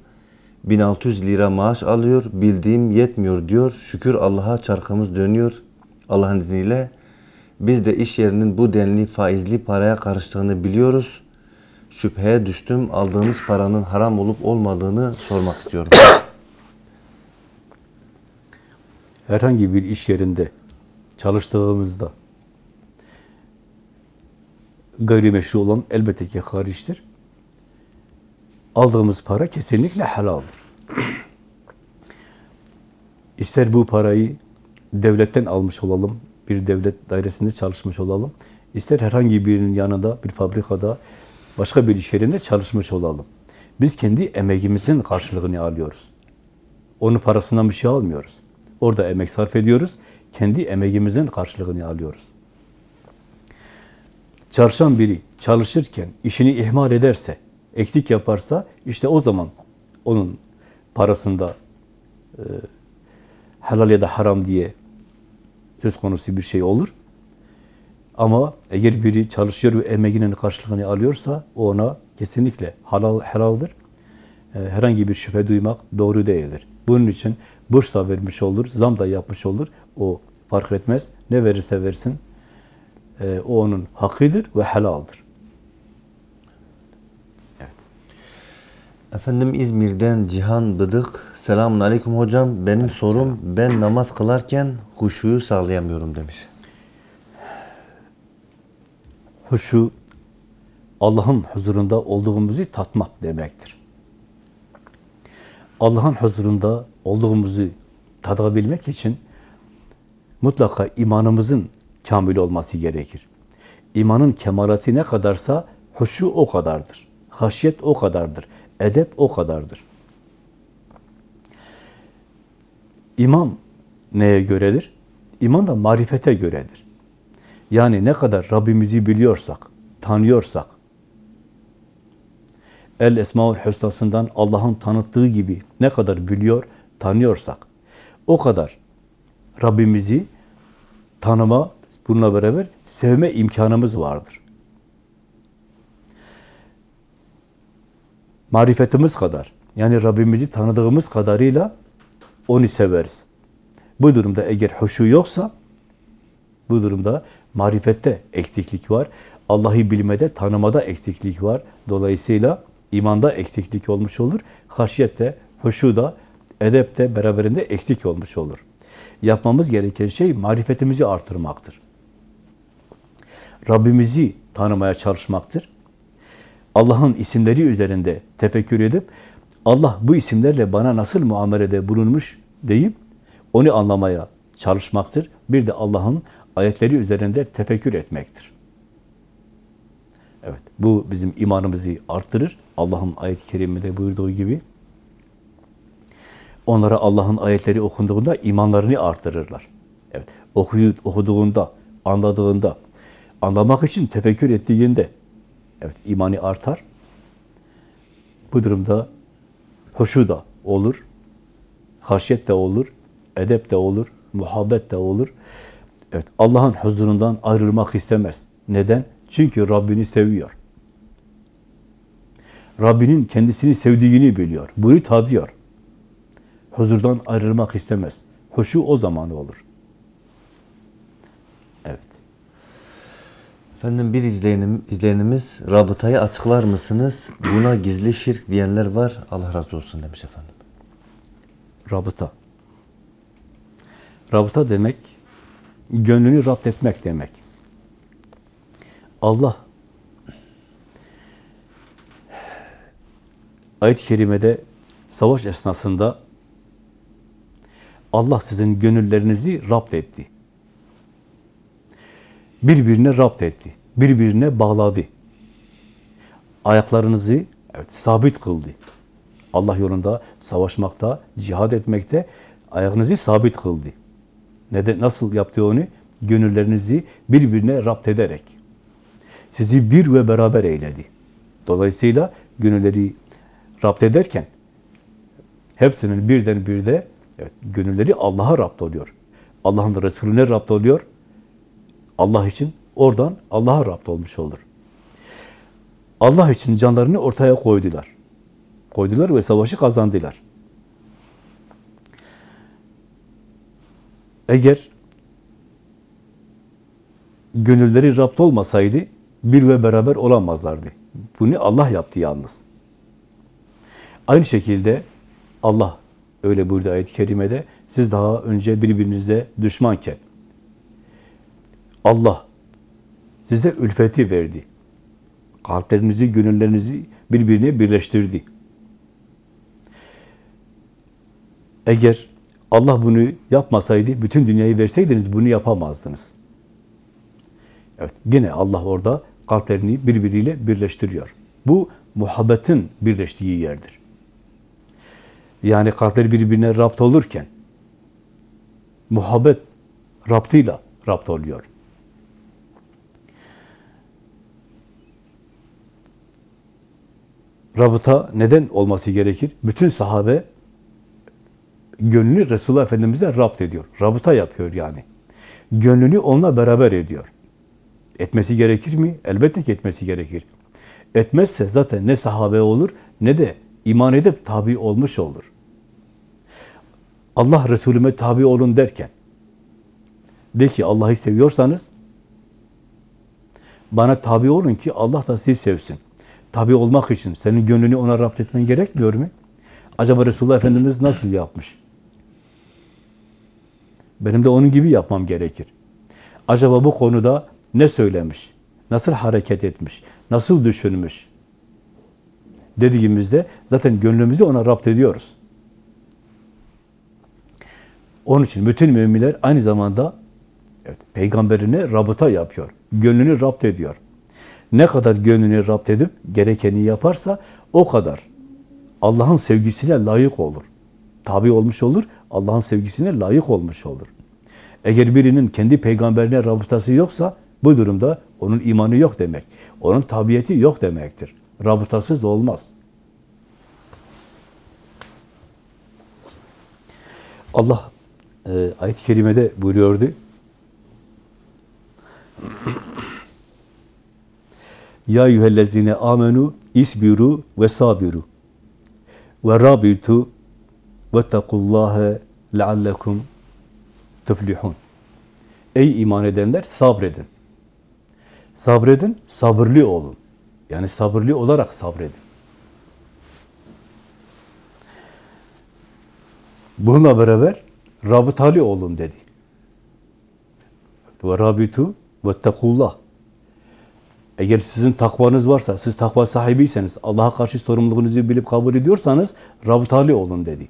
1600 lira maaş alıyor. Bildiğim yetmiyor diyor. Şükür Allah'a çarkımız dönüyor. Allah'ın izniyle. Biz de iş yerinin bu denli faizli paraya karıştığını biliyoruz. Şüpheye düştüm. Aldığımız paranın haram olup olmadığını sormak istiyorum. Herhangi bir iş yerinde çalıştığımızda gayrimeşru olan elbette ki hariçtir. Aldığımız para kesinlikle helaldir. İster bu parayı devletten almış olalım, bir devlet dairesinde çalışmış olalım, ister herhangi birinin yanında, bir fabrikada, başka bir iş yerinde çalışmış olalım. Biz kendi emeğimizin karşılığını alıyoruz. Onun parasından bir şey almıyoruz. Orada emek sarf ediyoruz, kendi emeğimizin karşılığını alıyoruz. Çalışan biri çalışırken işini ihmal ederse, eksik yaparsa işte o zaman onun parasında e, helal ya da haram diye söz konusu bir şey olur. Ama eğer biri çalışıyor ve emeğinin karşılığını alıyorsa o ona kesinlikle halal helaldir. E, herhangi bir şüphe duymak doğru değildir. Bunun için burs da vermiş olur, zam da yapmış olur. O fark etmez. Ne verirse versin. e, o onun hakkıdır ve helaldir. Efendim İzmir'den Cihan Bıdık. Selamun Aleyküm hocam. Benim sorum ben namaz kılarken huşuyu sağlayamıyorum demiş. Huşu, Allah'ın huzurunda olduğumuzu tatmak demektir. Allah'ın huzurunda olduğumuzu tadabilmek için mutlaka imanımızın kamil olması gerekir. İmanın kemalatı ne kadarsa huşu o kadardır. Haşyet o kadardır. Edep o kadardır. İman neye göredir? İman da marifete göredir. Yani ne kadar Rabbimizi biliyorsak, tanıyorsak, El Esmaül Hüsna'sından Allah'ın tanıttığı gibi ne kadar biliyor, tanıyorsak, o kadar Rabbimizi tanıma, bununla beraber sevme imkanımız vardır. Marifetimiz kadar, yani Rabbimizi tanıdığımız kadarıyla onu severiz. Bu durumda eğer huşu yoksa, bu durumda marifette eksiklik var. Allah'ı bilmede, tanımada eksiklik var. Dolayısıyla imanda eksiklik olmuş olur. Haşyette, huşu da, edep de beraberinde eksik olmuş olur. Yapmamız gereken şey marifetimizi artırmaktır. Rabbimizi tanımaya çalışmaktır. Allah'ın isimleri üzerinde tefekkür edip Allah bu isimlerle bana nasıl muamelede bulunmuş deyip onu anlamaya çalışmaktır. Bir de Allah'ın ayetleri üzerinde tefekkür etmektir. Evet, bu bizim imanımızı arttırır. Allah'ın ayet-i kerimede buyurduğu gibi. Onlara Allah'ın ayetleri okunduğunda imanlarını artırırlar. Evet, okuyu, okuduğunda, anladığında, anlamak için tefekkür ettiğinde, evet, imani artar. Bu durumda hoşu da olur, haşyet de olur, edep de olur, muhabbet de olur. Evet, Allah'ın huzurundan ayrılmak istemez. Neden? Çünkü Rabbini seviyor. Rabbinin kendisini sevdiğini biliyor. Bunu tadıyor. Huzurdan ayrılmak istemez. Hoşu o zaman olur. Evet. Efendim bir izleyenim, izleyenimiz rabıtayı açıklar mısınız? Buna gizli şirk diyenler var. Allah razı olsun demiş efendim. Rabıta. Rabıta demek, gönlünü rapt etmek demek. Allah ayet-i kerimede savaş esnasında Allah sizin gönüllerinizi rapt etti. Birbirine rapt etti. Birbirine bağladı. Ayaklarınızı evet, sabit kıldı. Allah yolunda savaşmakta, cihad etmekte ayağınızı sabit kıldı. Neden, nasıl yaptı onu? Gönüllerinizi birbirine rapt ederek. Sizi bir ve beraber eyledi. Dolayısıyla gönülleri rapt ederken hepsinin birden bir de evet, gönülleri Allah'a rapt oluyor. Allah'ın Resulüne rapt oluyor. Allah için oradan Allah'a rapt olmuş olur. Allah için canlarını ortaya koydular. Koydular ve savaşı kazandılar. Eğer gönülleri rapt olmasaydı bir ve beraber olamazlardı. Bunu Allah yaptı yalnız. Aynı şekilde Allah öyle buyurdu ayet-i kerimede siz daha önce birbirinize düşmanken Allah size ülfeti verdi. Kalplerinizi, gönüllerinizi birbirine birleştirdi. Eğer Allah bunu yapmasaydı, bütün dünyayı verseydiniz bunu yapamazdınız. Evet, yine Allah orada kalplerini birbiriyle birleştiriyor. Bu muhabbetin birleştiği yerdir. Yani kalpler birbirine rapt olurken muhabbet raptıyla rapt oluyor. Rabıta neden olması gerekir? Bütün sahabe gönlünü Resulullah Efendimiz'e rapt ediyor. Rabıta yapıyor yani. Gönlünü onunla beraber ediyor. Etmesi gerekir mi? Elbette ki etmesi gerekir. Etmezse zaten ne sahabe olur ne de iman edip tabi olmuş olur. Allah Resulüme tabi olun derken de ki Allah'ı seviyorsanız bana tabi olun ki Allah da sizi sevsin. Tabi olmak için senin gönlünü ona rapt etmen gerekmiyor mu? Acaba Resulullah Efendimiz nasıl yapmış? Benim de onun gibi yapmam gerekir. Acaba bu konuda ne söylemiş? Nasıl hareket etmiş? Nasıl düşünmüş? Dediğimizde zaten gönlümüzü ona rapt ediyoruz. Onun için bütün müminler aynı zamanda evet, peygamberine rabıta yapıyor. Gönlünü rapt ediyor. Ne kadar gönlünü rapt edip gerekeni yaparsa o kadar Allah'ın sevgisine layık olur. Tabi olmuş olur, Allah'ın sevgisine layık olmuş olur. Eğer birinin kendi peygamberine rabıtası yoksa bu durumda onun imanı yok demek. Onun tabiyeti yok demektir. Rabıtasız olmaz. Allah e, ayet-i kerimede buyuruyordu. Ya eyyühellezine amenu isbiru ve sabiru ve rabitu ve tekullâhe leallekum tuflihun. Ey iman edenler sabredin. Sabredin, sabırlı olun. Yani sabırlı olarak sabredin. Bununla beraber rabıtalı olun dedi. Ve rabitu ve tekullah. Eğer sizin takvanız varsa, siz takva sahibiyseniz, Allah'a karşı sorumluluğunuzu bilip kabul ediyorsanız rabıtalı olun dedi.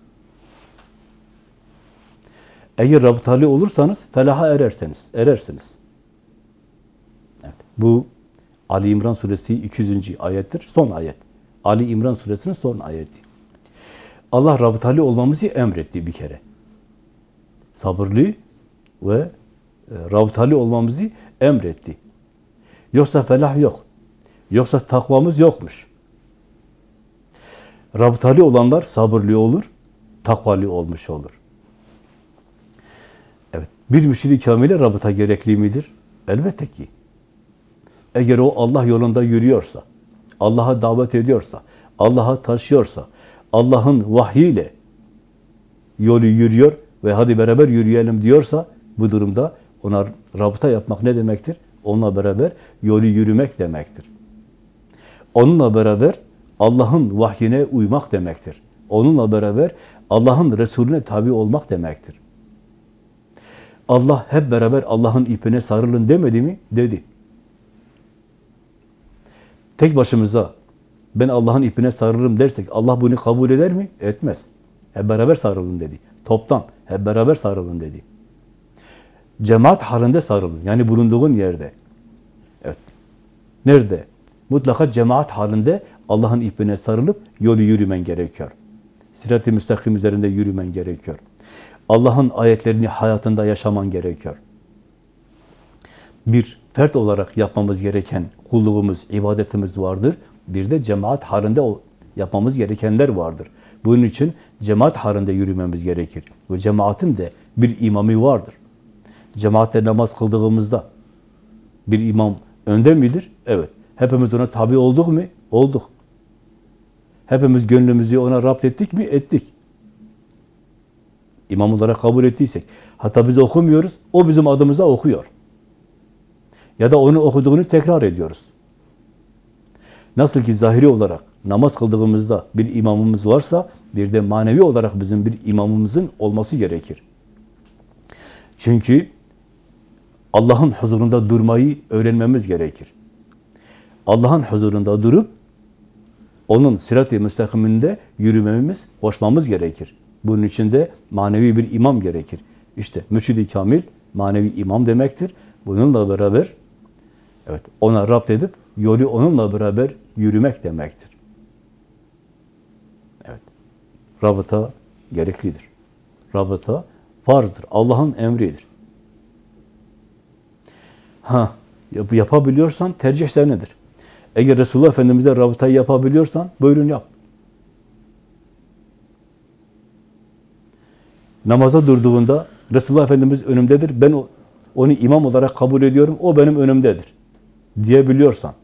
Eğer rabıtalı olursanız felaha ererseniz, erersiniz. Bu Ali İmran suresi 200. ayettir, son ayet. Ali İmran suresinin son ayeti. Allah rabıtalı olmamızı emretti bir kere. Sabırlı ve e, rabıtalı olmamızı emretti. Yoksa felah yok. Yoksa takvamız yokmuş. Rabıtalı olanlar sabırlı olur, takvalı olmuş olur. Evet, bir müşid-i kamile rabıta gerekli midir? Elbette ki. Eğer o Allah yolunda yürüyorsa, Allah'a davet ediyorsa, Allah'a taşıyorsa, Allah'ın vahyiyle yolu yürüyor ve hadi beraber yürüyelim diyorsa bu durumda ona rabıta yapmak ne demektir? Onunla beraber yolu yürümek demektir. Onunla beraber Allah'ın vahyine uymak demektir. Onunla beraber Allah'ın Resulüne tabi olmak demektir. Allah hep beraber Allah'ın ipine sarılın demedi mi? Dedi. Tek başımıza ben Allah'ın ipine sarılırım dersek Allah bunu kabul eder mi? Etmez. Hep beraber sarılın dedi. Toptan hep beraber sarılın dedi. Cemaat halinde sarılın. Yani bulunduğun yerde. Evet. Nerede? Mutlaka cemaat halinde Allah'ın ipine sarılıp yolu yürümen gerekiyor. Sirat-i müstakim üzerinde yürümen gerekiyor. Allah'ın ayetlerini hayatında yaşaman gerekiyor. Bir fert olarak yapmamız gereken kulluğumuz, ibadetimiz vardır. Bir de cemaat halinde o yapmamız gerekenler vardır. Bunun için cemaat halinde yürümemiz gerekir. Ve cemaatin de bir imamı vardır. Cemaatle namaz kıldığımızda bir imam önde midir? Evet. Hepimiz ona tabi olduk mu? Olduk. Hepimiz gönlümüzü ona rapt ettik mi? Ettik. İmam olarak kabul ettiysek. Hatta biz okumuyoruz, o bizim adımıza okuyor. Ya da onu okuduğunu tekrar ediyoruz. Nasıl ki zahiri olarak namaz kıldığımızda bir imamımız varsa bir de manevi olarak bizim bir imamımızın olması gerekir. Çünkü Allah'ın huzurunda durmayı öğrenmemiz gerekir. Allah'ın huzurunda durup onun sırat-ı müstakiminde yürümemiz, koşmamız gerekir. Bunun için de manevi bir imam gerekir. İşte mürşid-i kamil manevi imam demektir. Bununla beraber evet ona rapt edip yolu onunla beraber yürümek demektir. Evet. Rabıta gereklidir. Rabıta farzdır. Allah'ın emridir. Ha, yap- yapabiliyorsan tercih senedir. Eğer Resulullah Efendimiz'e rabıtayı yapabiliyorsan buyurun yap. Namaza durduğunda Resulullah Efendimiz önümdedir. Ben onu imam olarak kabul ediyorum. O benim önümdedir. Diyebiliyorsan,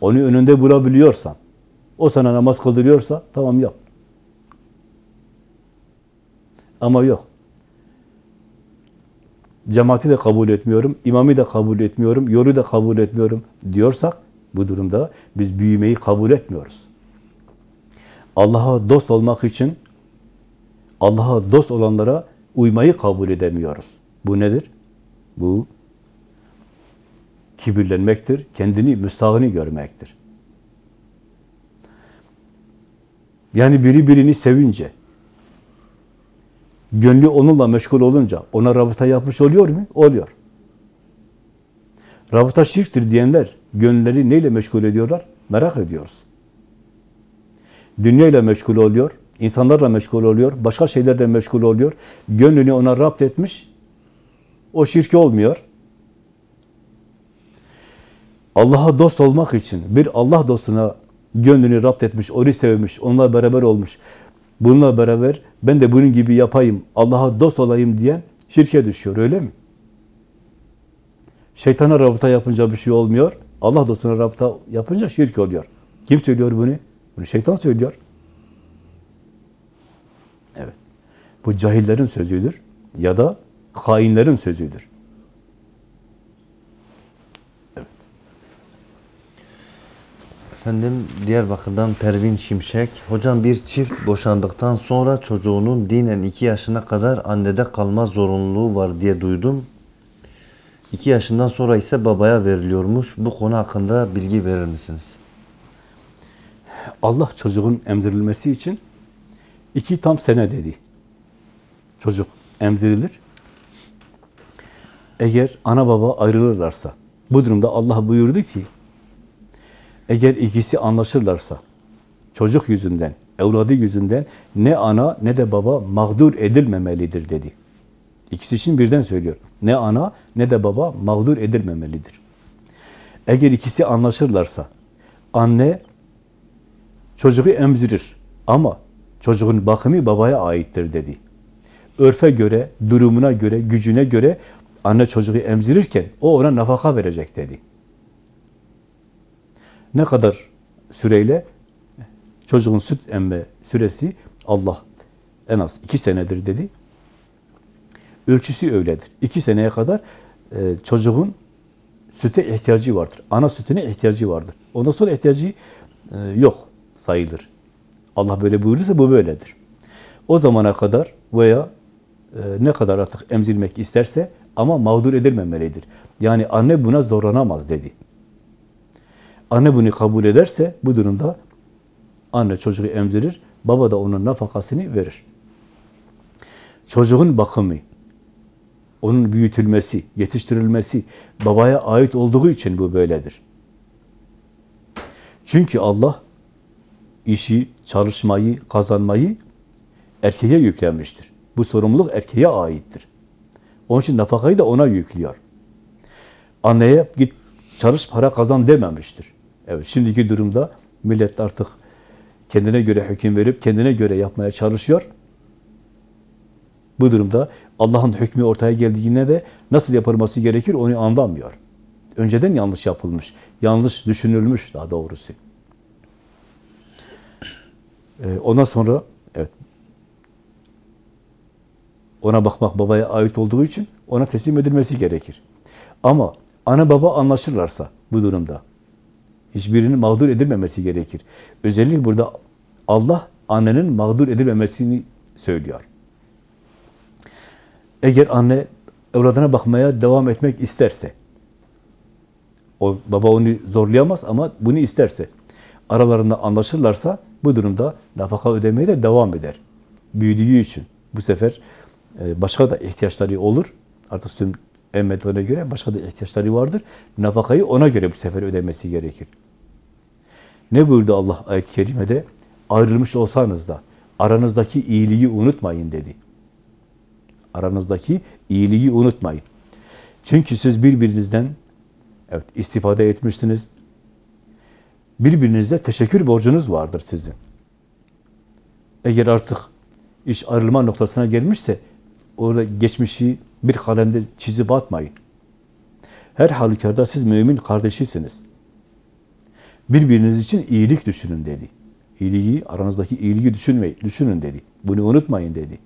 onu önünde bulabiliyorsan, o sana namaz kıldırıyorsa tamam yap. Ama yok. Cemaati de kabul etmiyorum, imamı da kabul etmiyorum, yolu da kabul etmiyorum diyorsak bu durumda biz büyümeyi kabul etmiyoruz. Allah'a dost olmak için Allah'a dost olanlara uymayı kabul edemiyoruz. Bu nedir? Bu kibirlenmektir, kendini müstahını görmektir. Yani biri birini sevince, gönlü onunla meşgul olunca ona rabıta yapmış oluyor mu? Oluyor. Rabıta şirktir diyenler gönülleri neyle meşgul ediyorlar? Merak ediyoruz. Dünya ile meşgul oluyor, insanlarla meşgul oluyor, başka şeylerle meşgul oluyor. Gönlünü ona rapt etmiş, o şirki olmuyor. Allah'a dost olmak için bir Allah dostuna gönlünü rapt etmiş, onu sevmiş, onunla beraber olmuş. Bununla beraber ben de bunun gibi yapayım, Allah'a dost olayım diyen şirke düşüyor, öyle mi? Şeytana rabıta yapınca bir şey olmuyor. Allah dostuna rabıta yapınca şirk oluyor. Kim söylüyor bunu? Bunu şeytan söylüyor. Evet. Bu cahillerin sözüdür ya da hainlerin sözüdür. Efendim Diyarbakır'dan Pervin Şimşek. Hocam bir çift boşandıktan sonra çocuğunun dinen 2 yaşına kadar annede kalma zorunluluğu var diye duydum. 2 yaşından sonra ise babaya veriliyormuş. Bu konu hakkında bilgi verir misiniz? Allah çocuğun emzirilmesi için iki tam sene dedi. Çocuk emzirilir. Eğer ana baba ayrılırlarsa, bu durumda Allah buyurdu ki, eğer ikisi anlaşırlarsa, çocuk yüzünden, evladı yüzünden ne ana ne de baba mağdur edilmemelidir dedi. İkisi için birden söylüyor. Ne ana ne de baba mağdur edilmemelidir. Eğer ikisi anlaşırlarsa, anne çocuğu emzirir ama çocuğun bakımı babaya aittir dedi. Örfe göre, durumuna göre, gücüne göre anne çocuğu emzirirken o ona nafaka verecek dedi. Ne kadar süreyle? Çocuğun süt emme süresi Allah en az iki senedir dedi. Ölçüsü öyledir. İki seneye kadar e, çocuğun süte ihtiyacı vardır. Ana sütüne ihtiyacı vardır. Ondan sonra ihtiyacı e, yok sayılır. Allah böyle buyurduysa bu böyledir. O zamana kadar veya e, ne kadar artık emzirmek isterse ama mağdur edilmemelidir. Yani anne buna zorlanamaz dedi. Anne bunu kabul ederse bu durumda anne çocuğu emzirir, baba da onun nafakasını verir. Çocuğun bakımı, onun büyütülmesi, yetiştirilmesi babaya ait olduğu için bu böyledir. Çünkü Allah işi, çalışmayı, kazanmayı erkeğe yüklenmiştir. Bu sorumluluk erkeğe aittir. Onun için nafakayı da ona yüklüyor. Anneye git çalış para kazan dememiştir. Evet şimdiki durumda millet artık kendine göre hüküm verip kendine göre yapmaya çalışıyor. Bu durumda Allah'ın hükmü ortaya geldiğinde de nasıl yapılması gerekir onu anlamıyor. Önceden yanlış yapılmış, yanlış düşünülmüş daha doğrusu. Ee, ondan sonra evet ona bakmak babaya ait olduğu için ona teslim edilmesi gerekir. Ama ana baba anlaşırlarsa bu durumda hiçbirinin mağdur edilmemesi gerekir. Özellikle burada Allah annenin mağdur edilmemesini söylüyor. Eğer anne evladına bakmaya devam etmek isterse, o baba onu zorlayamaz ama bunu isterse, aralarında anlaşırlarsa bu durumda nafaka ödemeye de devam eder. Büyüdüğü için bu sefer e, başka da ihtiyaçları olur. Artık tüm emmedine göre başka da ihtiyaçları vardır. Nafakayı ona göre bu sefer ödemesi gerekir. Ne buyurdu Allah ayet-i kerimede? Ayrılmış olsanız da aranızdaki iyiliği unutmayın dedi. Aranızdaki iyiliği unutmayın. Çünkü siz birbirinizden evet istifade etmişsiniz. Birbirinize teşekkür borcunuz vardır sizin. Eğer artık iş ayrılma noktasına gelmişse orada geçmişi bir kalemde çizip atmayın. Her halükarda siz mümin kardeşisiniz. Birbiriniz için iyilik düşünün dedi. İyiliği, aranızdaki iyiliği düşünmeyin, düşünün dedi. Bunu unutmayın dedi.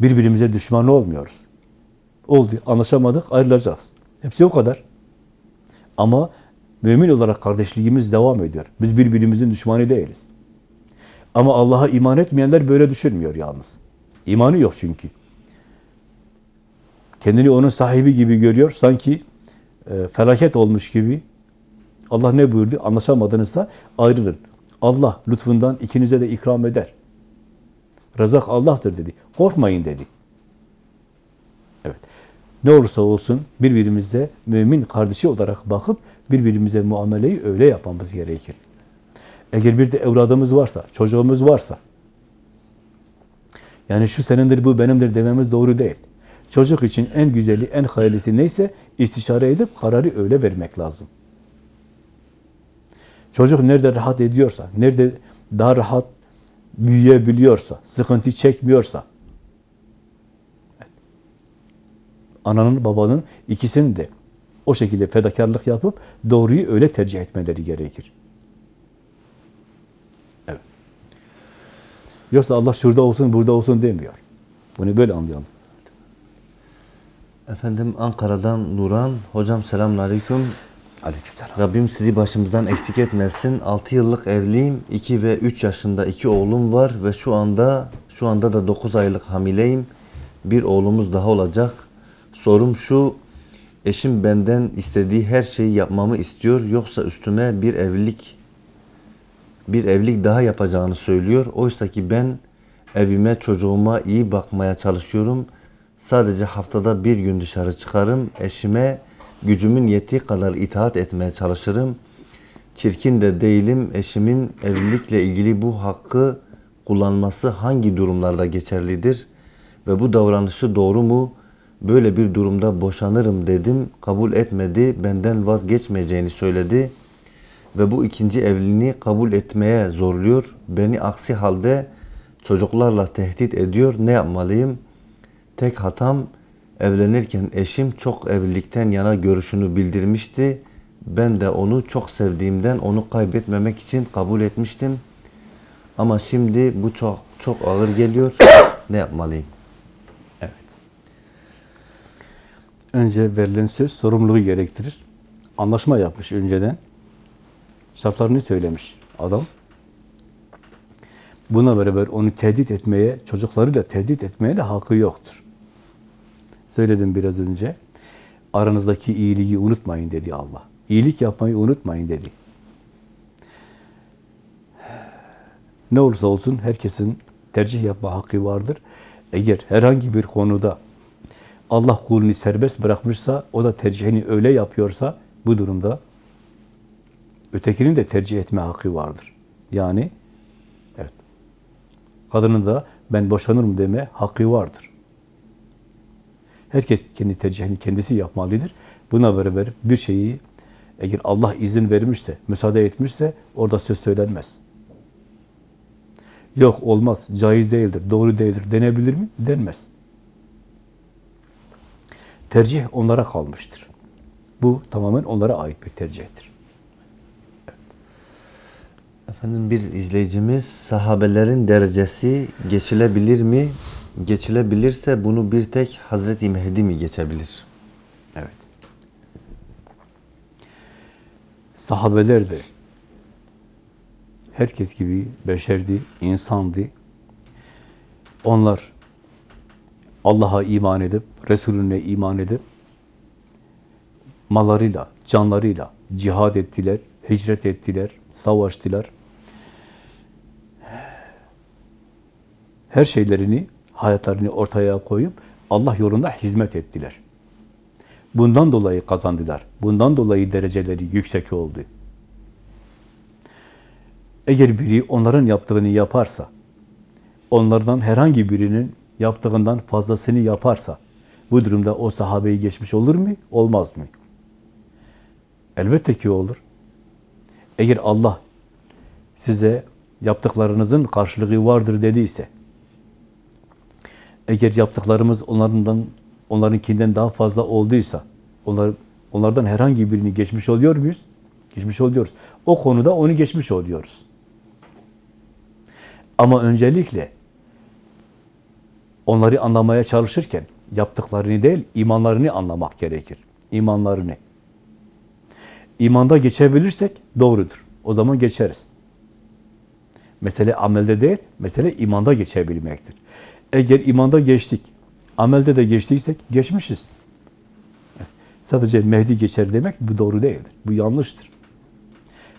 Birbirimize düşman olmuyoruz. Oldu, anlaşamadık, ayrılacağız. Hepsi o kadar. Ama mümin olarak kardeşliğimiz devam ediyor. Biz birbirimizin düşmanı değiliz. Ama Allah'a iman etmeyenler böyle düşünmüyor yalnız. İmanı yok çünkü. Kendini onun sahibi gibi görüyor. Sanki e, felaket olmuş gibi. Allah ne buyurdu? Anlaşamadınızsa ayrılın. Allah lütfundan ikinize de ikram eder. Rızak Allah'tır dedi. Korkmayın dedi. Evet. Ne olursa olsun birbirimize mümin kardeşi olarak bakıp birbirimize muameleyi öyle yapmamız gerekir. Eğer bir de evladımız varsa, çocuğumuz varsa, yani şu senindir, bu benimdir dememiz doğru değil. Çocuk için en güzeli, en hayırlısı neyse istişare edip kararı öyle vermek lazım. Çocuk nerede rahat ediyorsa, nerede daha rahat büyüyebiliyorsa, sıkıntı çekmiyorsa, ananın, babanın ikisinin de o şekilde fedakarlık yapıp doğruyu öyle tercih etmeleri gerekir. Evet. Yoksa Allah şurada olsun, burada olsun demiyor. Bunu böyle anlayalım. Efendim Ankara'dan Nuran. Hocam selamünaleyküm. Aleykümselam. Rabbim sizi başımızdan eksik etmesin. 6 yıllık evliyim. 2 ve 3 yaşında iki oğlum var ve şu anda şu anda da 9 aylık hamileyim. Bir oğlumuz daha olacak. Sorum şu. Eşim benden istediği her şeyi yapmamı istiyor yoksa üstüme bir evlilik bir evlilik daha yapacağını söylüyor. Oysa ki ben evime, çocuğuma iyi bakmaya çalışıyorum. Sadece haftada bir gün dışarı çıkarım. Eşime gücümün yettiği kadar itaat etmeye çalışırım. Çirkin de değilim. Eşimin evlilikle ilgili bu hakkı kullanması hangi durumlarda geçerlidir? Ve bu davranışı doğru mu? Böyle bir durumda boşanırım dedim. Kabul etmedi. Benden vazgeçmeyeceğini söyledi ve bu ikinci evliliğini kabul etmeye zorluyor. Beni aksi halde çocuklarla tehdit ediyor. Ne yapmalıyım? Tek hatam evlenirken eşim çok evlilikten yana görüşünü bildirmişti. Ben de onu çok sevdiğimden onu kaybetmemek için kabul etmiştim. Ama şimdi bu çok çok ağır geliyor. ne yapmalıyım? Evet. Önce verilen söz sorumluluğu gerektirir. Anlaşma yapmış önceden. Şartlarını söylemiş adam. Buna beraber onu tehdit etmeye, çocukları da tehdit etmeye de hakkı yoktur. Söyledim biraz önce. Aranızdaki iyiliği unutmayın dedi Allah. İyilik yapmayı unutmayın dedi. Ne olursa olsun herkesin tercih yapma hakkı vardır. Eğer herhangi bir konuda Allah kulunu serbest bırakmışsa, o da tercihini öyle yapıyorsa, bu durumda ötekinin de tercih etme hakkı vardır. Yani evet. Kadının da ben boşanırım deme hakkı vardır. Herkes kendi tercihini kendisi yapmalıdır. Buna beraber bir şeyi eğer Allah izin vermişse, müsaade etmişse orada söz söylenmez. Yok olmaz, caiz değildir, doğru değildir denebilir mi? Denmez. Tercih onlara kalmıştır. Bu tamamen onlara ait bir tercihtir. Efendim bir izleyicimiz sahabelerin derecesi geçilebilir mi? Geçilebilirse bunu bir tek Hazreti Mehdi mi geçebilir? Evet. Sahabeler de herkes gibi beşerdi, insandı. Onlar Allah'a iman edip, Resulüne iman edip, mallarıyla, canlarıyla cihad ettiler, hicret ettiler, savaştılar. Her şeylerini, hayatlarını ortaya koyup Allah yolunda hizmet ettiler. Bundan dolayı kazandılar. Bundan dolayı dereceleri yüksek oldu. Eğer biri onların yaptığını yaparsa, onlardan herhangi birinin yaptığından fazlasını yaparsa, bu durumda o sahabeyi geçmiş olur mu? Olmaz mı? Elbette ki olur. Eğer Allah size yaptıklarınızın karşılığı vardır dediyse, eğer yaptıklarımız onlardan onlarınkinden daha fazla olduysa, onlar onlardan herhangi birini geçmiş oluyor muyuz? Geçmiş oluyoruz. O konuda onu geçmiş oluyoruz. Ama öncelikle onları anlamaya çalışırken yaptıklarını değil, imanlarını anlamak gerekir. İmanlarını. İmanda geçebilirsek doğrudur. O zaman geçeriz. Mesele amelde değil, mesele imanda geçebilmektir. Eğer imanda geçtik, amelde de geçtiysek geçmişiz. Sadece Mehdi geçer demek bu doğru değildir. Bu yanlıştır.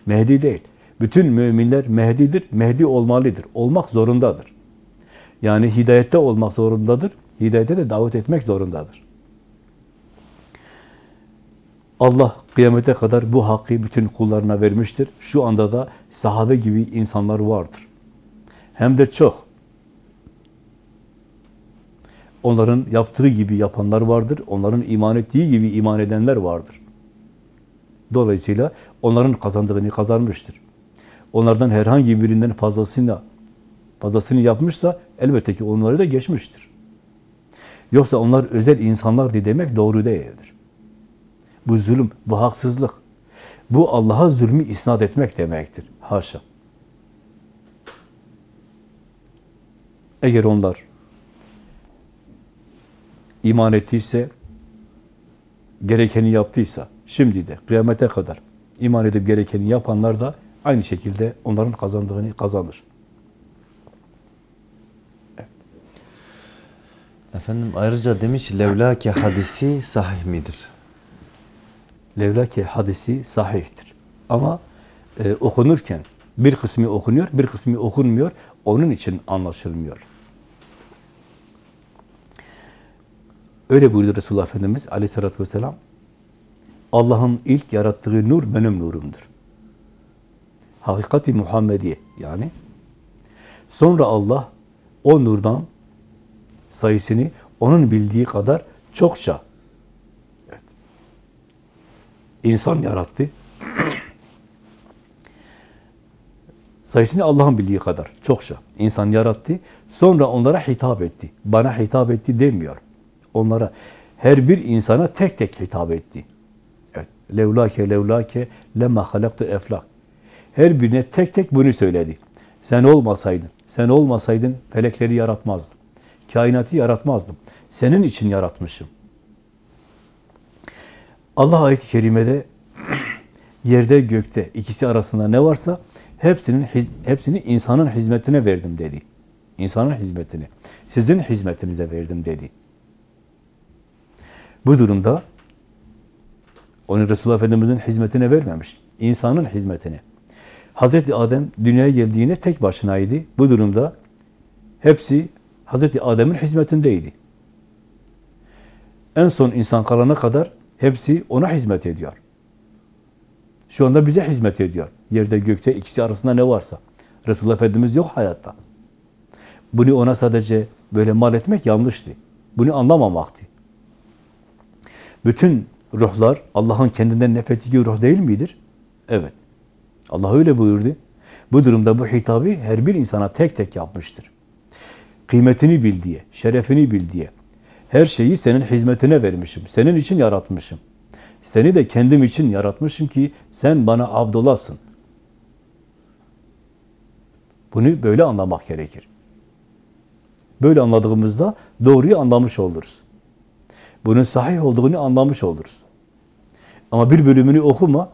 Mehdi değil. Bütün müminler Mehdi'dir, Mehdi olmalıdır. Olmak zorundadır. Yani hidayette olmak zorundadır. Hidayete de davet etmek zorundadır. Allah kıyamete kadar bu hakkı bütün kullarına vermiştir. Şu anda da sahabe gibi insanlar vardır. Hem de çok. Onların yaptığı gibi yapanlar vardır. Onların iman ettiği gibi iman edenler vardır. Dolayısıyla onların kazandığını kazanmıştır. Onlardan herhangi birinden fazlasını fazlasını yapmışsa elbette ki onları da geçmiştir. Yoksa onlar özel insanlardı demek doğru değildir. Bu zulüm, bu haksızlık. Bu Allah'a zulmü isnat etmek demektir. Haşa. Eğer onlar iman ettiyse, gerekeni yaptıysa, şimdi de kıyamete kadar iman edip gerekeni yapanlar da aynı şekilde onların kazandığını kazanır. Efendim ayrıca demiş levlaki hadisi sahih midir? Levlaki hadisi sahihtir. Ama e, okunurken bir kısmı okunuyor, bir kısmı okunmuyor. Onun için anlaşılmıyor. Öyle buyurdu Resulullah Efendimiz aleyhissalatü vesselam. Allah'ın ilk yarattığı nur benim nurumdur. Hakikati Muhammediye yani. Sonra Allah o nurdan sayısını onun bildiği kadar çokça evet, insan yarattı. sayısını Allah'ın bildiği kadar çokça insan yarattı. Sonra onlara hitap etti. Bana hitap etti demiyor. Onlara her bir insana tek tek hitap etti. Evet. Levlake levlake lemma halaktu eflak. Her birine tek tek bunu söyledi. Sen olmasaydın, sen olmasaydın felekleri yaratmazdım. Kainatı yaratmazdım. Senin için yaratmışım. Allah ayet-i kerimede yerde gökte ikisi arasında ne varsa hepsinin hepsini insanın hizmetine verdim dedi. İnsanın hizmetine. Sizin hizmetinize verdim dedi. Bu durumda onu Resulullah Efendimiz'in hizmetine vermemiş. İnsanın hizmetine. Hazreti Adem dünyaya geldiğinde tek başınaydı. Bu durumda hepsi Hazreti Adem'in hizmetindeydi. En son insan kalana kadar hepsi ona hizmet ediyor. Şu anda bize hizmet ediyor. Yerde gökte ikisi arasında ne varsa. Resulullah Efendimiz yok hayatta. Bunu ona sadece böyle mal etmek yanlıştı. Bunu anlamamaktı. Bütün ruhlar Allah'ın kendinden nefrettiği ruh değil midir? Evet. Allah öyle buyurdu. Bu durumda bu hitabı her bir insana tek tek yapmıştır. Kıymetini bil diye, şerefini bil diye. Her şeyi senin hizmetine vermişim. Senin için yaratmışım. Seni de kendim için yaratmışım ki sen bana abdolasın. Bunu böyle anlamak gerekir. Böyle anladığımızda doğruyu anlamış oluruz. Bunun sahih olduğunu anlamış oluruz. Ama bir bölümünü okuma,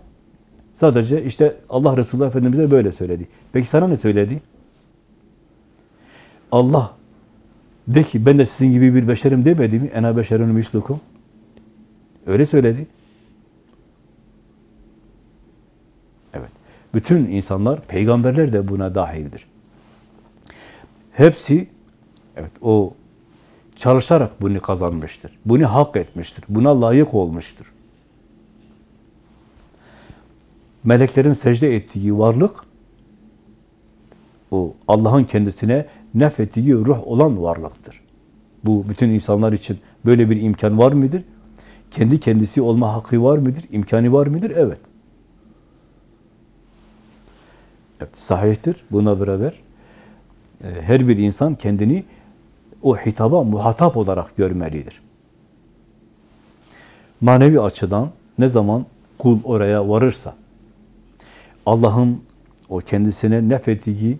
Sadece işte Allah Resulullah Efendimiz'e böyle söyledi. Peki sana ne söyledi? Allah de ki ben de sizin gibi bir beşerim demedi mi? Ena beşerun mislukum. Öyle söyledi. Evet. Bütün insanlar, peygamberler de buna dahildir. Hepsi evet o çalışarak bunu kazanmıştır. Bunu hak etmiştir. Buna layık olmuştur. Meleklerin secde ettiği varlık o Allah'ın kendisine nefettiği ruh olan varlıktır. Bu bütün insanlar için böyle bir imkan var mıdır? Kendi kendisi olma hakkı var mıdır? İmkanı var mıdır? Evet. Evet, sahihtir. Buna beraber e, her bir insan kendini o hitaba muhatap olarak görmelidir. Manevi açıdan ne zaman kul oraya varırsa, Allah'ın o kendisine nefettiği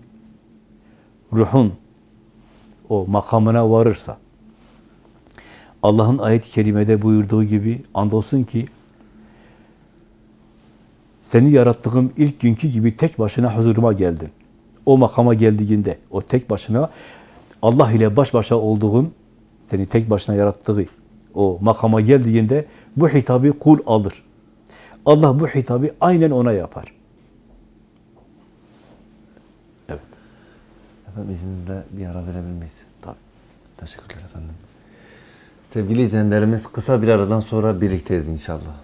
ruhun o makamına varırsa, Allah'ın ayet-i kerimede buyurduğu gibi andolsun ki seni yarattığım ilk günkü gibi tek başına huzuruma geldin. O makama geldiğinde, o tek başına Allah ile baş başa olduğun, seni tek başına yarattığı o makama geldiğinde bu hitabı kul alır. Allah bu hitabı aynen ona yapar. Evet. Efendim izninizle bir ara verebilir miyiz? Tabii. Teşekkürler efendim. Sevgili izleyenlerimiz kısa bir aradan sonra birlikteyiz inşallah.